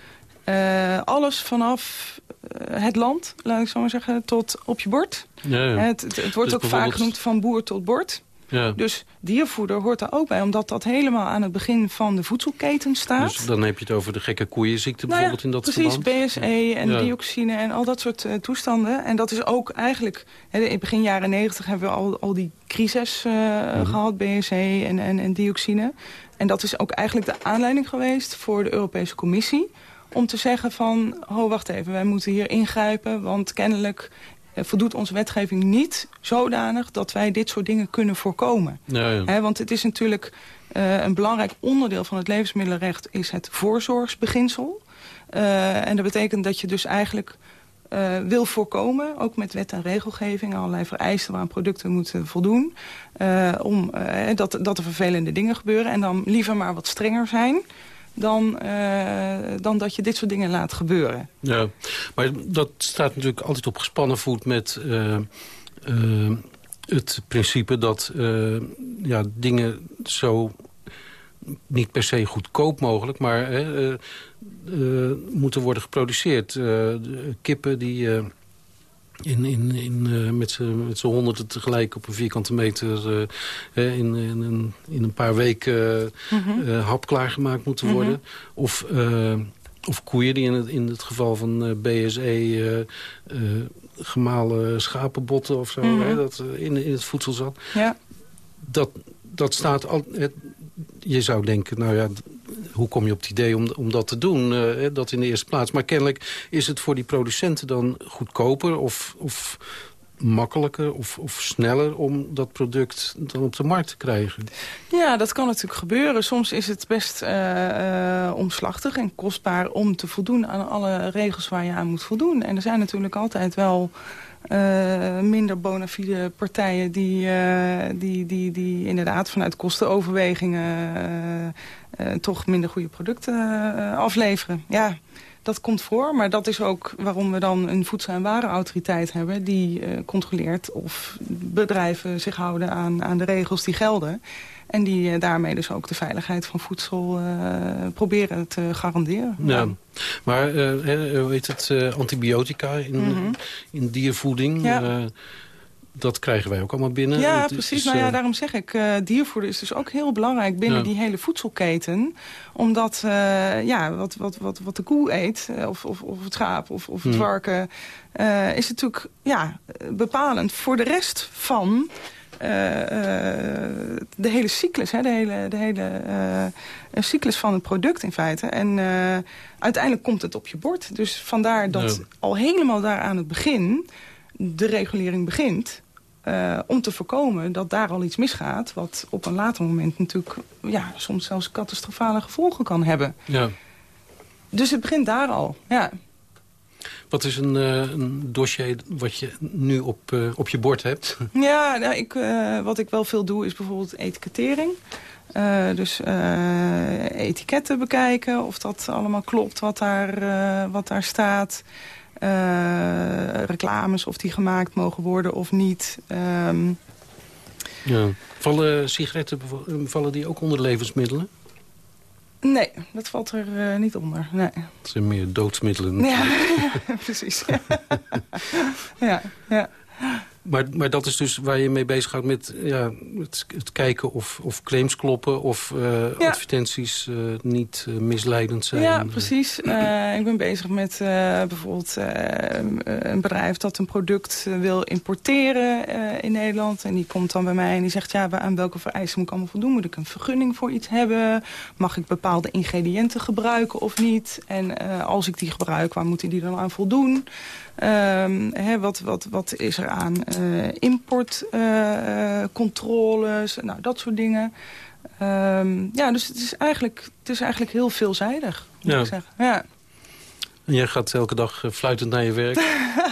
uh, alles vanaf uh, het land, laat ik zo maar zeggen, tot op je bord. Ja, ja. Het, het, het, wordt dus ook vaak genoemd van boer tot bord. Ja. Dus diervoeder hoort er ook bij, omdat dat helemaal aan het begin van de voedselketen staat. Dus dan heb je het over de gekke koeienziekte nou bijvoorbeeld in dat precies? Precies, BSE en dioxine en al dat soort uh, toestanden. En dat is ook eigenlijk, hè, in begin jaren negentig hebben we al, al die crisis uh, -hmm. gehad, BSE en, en, en dioxine. En dat is ook eigenlijk de aanleiding geweest voor de Europese Commissie om te zeggen van, ho, wacht even, wij moeten hier ingrijpen... want kennelijk eh, voldoet onze wetgeving niet zodanig dat wij dit soort dingen kunnen voorkomen. Ja, ja. He, want het is natuurlijk uh, een belangrijk onderdeel van het levensmiddelenrecht is het voorzorgsbeginsel. Uh, en dat betekent dat je dus eigenlijk uh, wil voorkomen, ook met wet en regelgeving, allerlei vereisten waaraan producten moeten voldoen, om, dat, dat er vervelende dingen gebeuren en dan liever maar wat strenger zijn dan, uh, dan dat je dit soort dingen laat gebeuren. Ja, maar dat staat natuurlijk altijd op gespannen voet met uh, uh, het principe dat ja, dingen zo niet per se goedkoop mogelijk, maar moeten worden geproduceerd. kippen die in, in, in, uh, met z'n honderden tegelijk op een vierkante meter uh, in, in, in, in een paar weken mm -hmm. hap klaargemaakt moeten mhm. worden. Of, of koeien die in het, in het geval van BSE gemalen schapenbotten of zo, mm -hmm. hè, dat in, in het voedsel zat. Ja. Dat, dat staat al, je zou denken, nou ja, hoe kom je op het idee om, om dat te doen? Uh, dat in de eerste plaats. Maar kennelijk is het voor die producenten dan goedkoper of, of makkelijker of, of sneller om dat product dan op de markt te krijgen? Ja, dat kan natuurlijk gebeuren. Soms is het best uh, uh, omslachtig en kostbaar om te voldoen aan alle regels waar je aan moet voldoen. En er zijn natuurlijk altijd wel uh, minder bona fide partijen die, uh, die, die, die inderdaad vanuit kostenoverwegingen uh, toch minder goede producten afleveren. Ja, dat komt voor, maar dat is ook waarom we dan een voedsel- en warenautoriteit hebben... die controleert of bedrijven zich houden aan, aan de regels die gelden. En die uh, daarmee dus ook de veiligheid van voedsel uh, proberen te garanderen. Ja, maar uh, hoe heet het, antibiotica in, mm -hmm. in diervoeding... Ja. dat krijgen wij ook allemaal binnen. Ja, het precies. Is, nou ja, daarom zeg ik, diervoeder is dus ook heel belangrijk binnen ja. die hele voedselketen. Omdat ja, wat, wat, wat, wat de koe eet, of, of, of het schaap of, of het mm. varken... is natuurlijk ja, bepalend voor de rest van uh, de hele cyclus, hè, de hele, de hele uh, cyclus van het product in feite. En uiteindelijk komt het op je bord. Dus vandaar dat al helemaal daar aan het begin de regulering begint. om te voorkomen dat daar al iets misgaat... wat op een later moment natuurlijk ja, soms zelfs catastrofale gevolgen kan hebben. Ja. Dus het begint daar al, ja. Wat is een, uh, een, dossier wat je nu op, uh, op je bord hebt? Ja, nou, ik, uh, wat ik wel veel doe is bijvoorbeeld etikettering. dus etiketten bekijken of dat allemaal klopt wat daar, wat daar staat. reclames of die gemaakt mogen worden of niet. Um, ja. Vallen sigaretten vallen die ook onder levensmiddelen? Nee, dat valt er uh, niet onder. Nee. Het zijn meer doodsmiddelen. Ja, precies. ja, ja. Maar, maar dat is dus waar je mee bezighoudt met ja, het, het kijken of, of claims kloppen... of uh, advertenties uh, niet uh, misleidend zijn. Ja, precies. ik ben bezig met bijvoorbeeld een bedrijf dat een product wil importeren in Nederland. En die komt dan bij mij en die zegt... ja, aan welke vereisten moet ik allemaal voldoen? Moet ik een vergunning voor iets hebben? Mag ik bepaalde ingrediënten gebruiken of niet? En als ik die gebruik, waar moeten die dan aan voldoen? Um, hè, wat, wat, wat is er aan uh, importcontroles, uh, nou, dat soort dingen. Um, ja, dus het is, eigenlijk, het is eigenlijk heel veelzijdig, moet ja. ik zeggen. Ja. En jij gaat elke dag eh, fluitend naar je werk?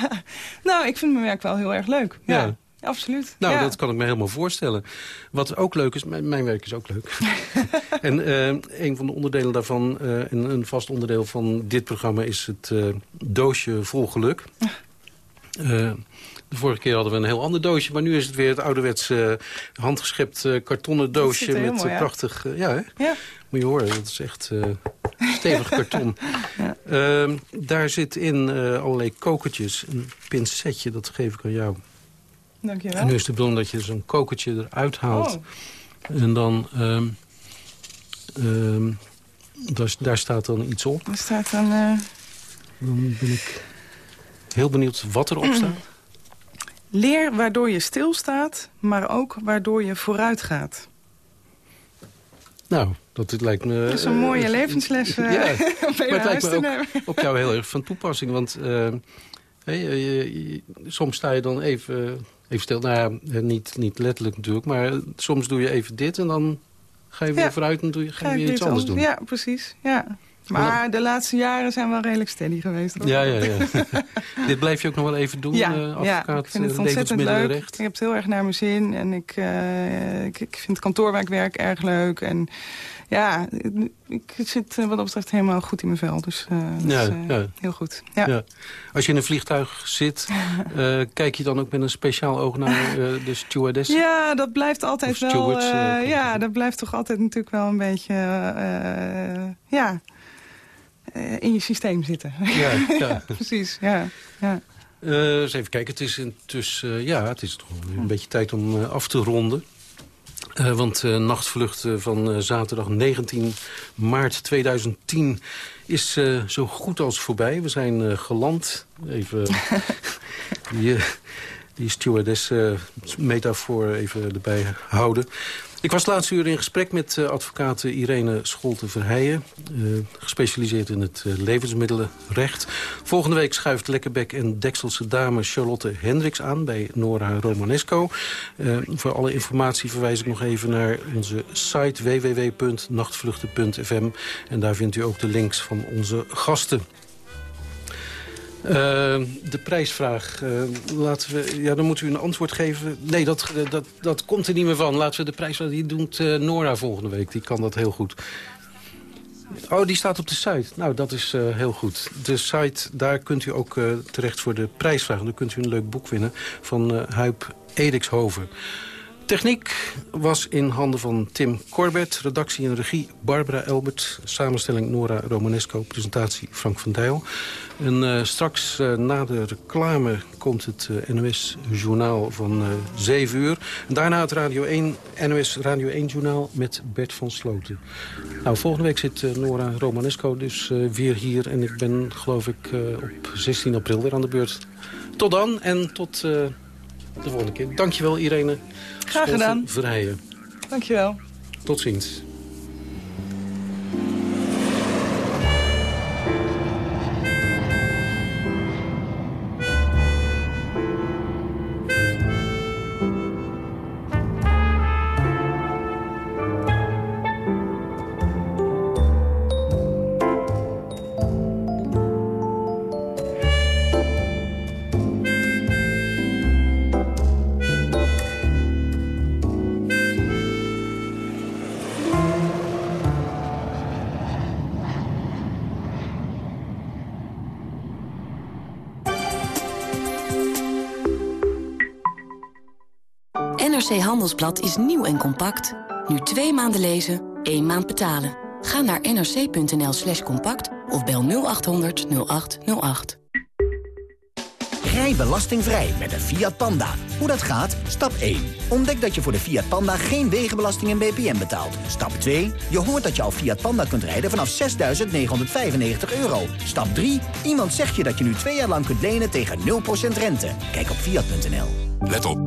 nou, ik vind mijn werk wel heel erg leuk. ja. ja. Absoluut. Nou, ja. dat kan ik me helemaal voorstellen. Wat ook leuk is, mijn, mijn werk is ook leuk. en uh, een van de onderdelen daarvan, uh, en een vast onderdeel van dit programma... is het uh, doosje vol geluk. de vorige keer hadden we een heel ander doosje... maar nu is het weer het ouderwetse handgeschept kartonnen doosje... met ja. prachtig... ja, hè? Ja. Moet je horen, dat is echt stevig karton. ja. Ehm, daar zit in allerlei kokertjes, een pincetje, dat geef ik aan jou... Dankjewel. En nu is de bedoeling dat je zo'n kokertje eruit haalt. Oh. En dan... Um, um, daar, daar, staat dan iets op. Daar staat dan... Uh... Dan ben ik heel benieuwd wat erop staat. Leer waardoor je stilstaat, maar ook waardoor je vooruit gaat. Nou, dat lijkt me... Dat is een mooie uh, levensles uh, ja, om maar het lijkt me ook op jou heel erg van toepassing. Want hey, soms sta je dan even Even stil, nou ja, niet, niet letterlijk natuurlijk. Maar soms doe je even dit en dan ga je weer ja. vooruit en doe je, ga je weer iets anders doen. Ja, precies. Ja. Maar dan, de laatste jaren zijn wel redelijk steady geweest. Hoor. Ja, ja, ja. Dit blijf je ook nog wel even doen, ja, uh, advocaat, ja, ik vind het ontzettend leuk. Ik heb het heel erg naar mijn zin. En ik, uh, ik, ik vind kantoorwerkwerk erg leuk. En ja, ik zit wat dat betreft helemaal goed in mijn vel. Dus uh, ja, is, uh, ja. heel goed. Ja. Als je in een vliegtuig zit, uh, kijk je dan ook met een speciaal oog naar de stewardess? Ja, dat blijft altijd of wel... Ja, dat blijft toch altijd natuurlijk wel een beetje... ja, in je systeem zitten. Ja, ja. precies. Ja, ja. Eens even kijken, het is intussen, ja, het is toch een beetje tijd om af te ronden. Uh, want uh, nachtvlucht uh, van zaterdag 19 maart 2010 is zo goed als voorbij. We zijn geland. Even die, die stewardess metafoor even erbij houden. Ik was laatste uur in gesprek met uh, advocaat Irene Scholte-Verheijen... Uh, gespecialiseerd in het uh, levensmiddelenrecht. Volgende week schuift Lekkerbek en Dekselse dame Charlotte Hendricks aan... bij Nora Romanesco. voor alle informatie verwijs ik nog even naar onze site www.nachtvluchten.fm. En daar vindt u ook de links van onze gasten. Uh, de prijsvraag. Uh, laten we, ja, dan moet u een antwoord geven. Nee, dat, dat, dat komt er niet meer van. Laten we de prijsvraag... Die doet uh, Nora volgende week. Die kan dat heel goed. Oh, die staat op de site. Nou, dat is heel goed. De site, daar kunt u ook terecht voor de prijsvraag. Dan kunt u een leuk boek winnen van Huip Edixhoven. Techniek was in handen van Tim Corbett. Redactie en regie Barbara Elbert. Samenstelling Nora Romanesco. Presentatie Frank van Dijl. En uh, straks uh, na de reclame komt het uh, NOS-journaal van 7 uur. En daarna het Radio 1, NOS Radio 1-journaal met Bert van Sloten. Nou, volgende week zit Nora Romanesco dus weer hier. En ik ben, geloof ik, op 16 april weer aan de beurt. Tot dan en tot de volgende keer. Dankjewel, Irene. Graag gedaan. Verheijen. Dankjewel. Tot ziens. NRC Handelsblad is nieuw en compact. Nu twee maanden lezen, één maand betalen. Ga naar nrc.nl slash compact of bel 0800 0808. Rij belastingvrij met een Fiat Panda. Hoe dat gaat? Stap 1. Ontdek dat je voor de Fiat Panda geen wegenbelasting en BPM betaalt. Stap 2. Je hoort dat je al Fiat Panda kunt rijden vanaf 6.995 euro. Stap 3. Iemand zegt je dat je nu twee jaar lang kunt lenen tegen 0% rente. Kijk op Fiat.nl. Let op.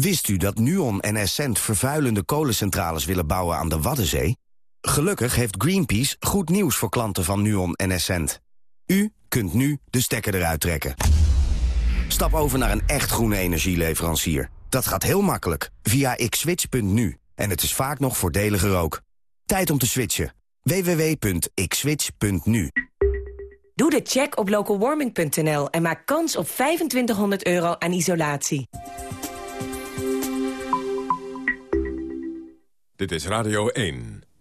Wist u dat Nuon en Essent vervuilende kolencentrales willen bouwen aan de Waddenzee? Gelukkig heeft Greenpeace goed nieuws voor klanten van Nuon en Essent. U kunt nu de stekker eruit trekken. Stap over naar een echt groene energieleverancier. Dat gaat heel makkelijk via xswitch.nu. En het is vaak nog voordeliger ook. Tijd om te switchen. www.xswitch.nu Doe de check op localwarming.nl en maak kans op 2500 euro aan isolatie. Dit is Radio 1.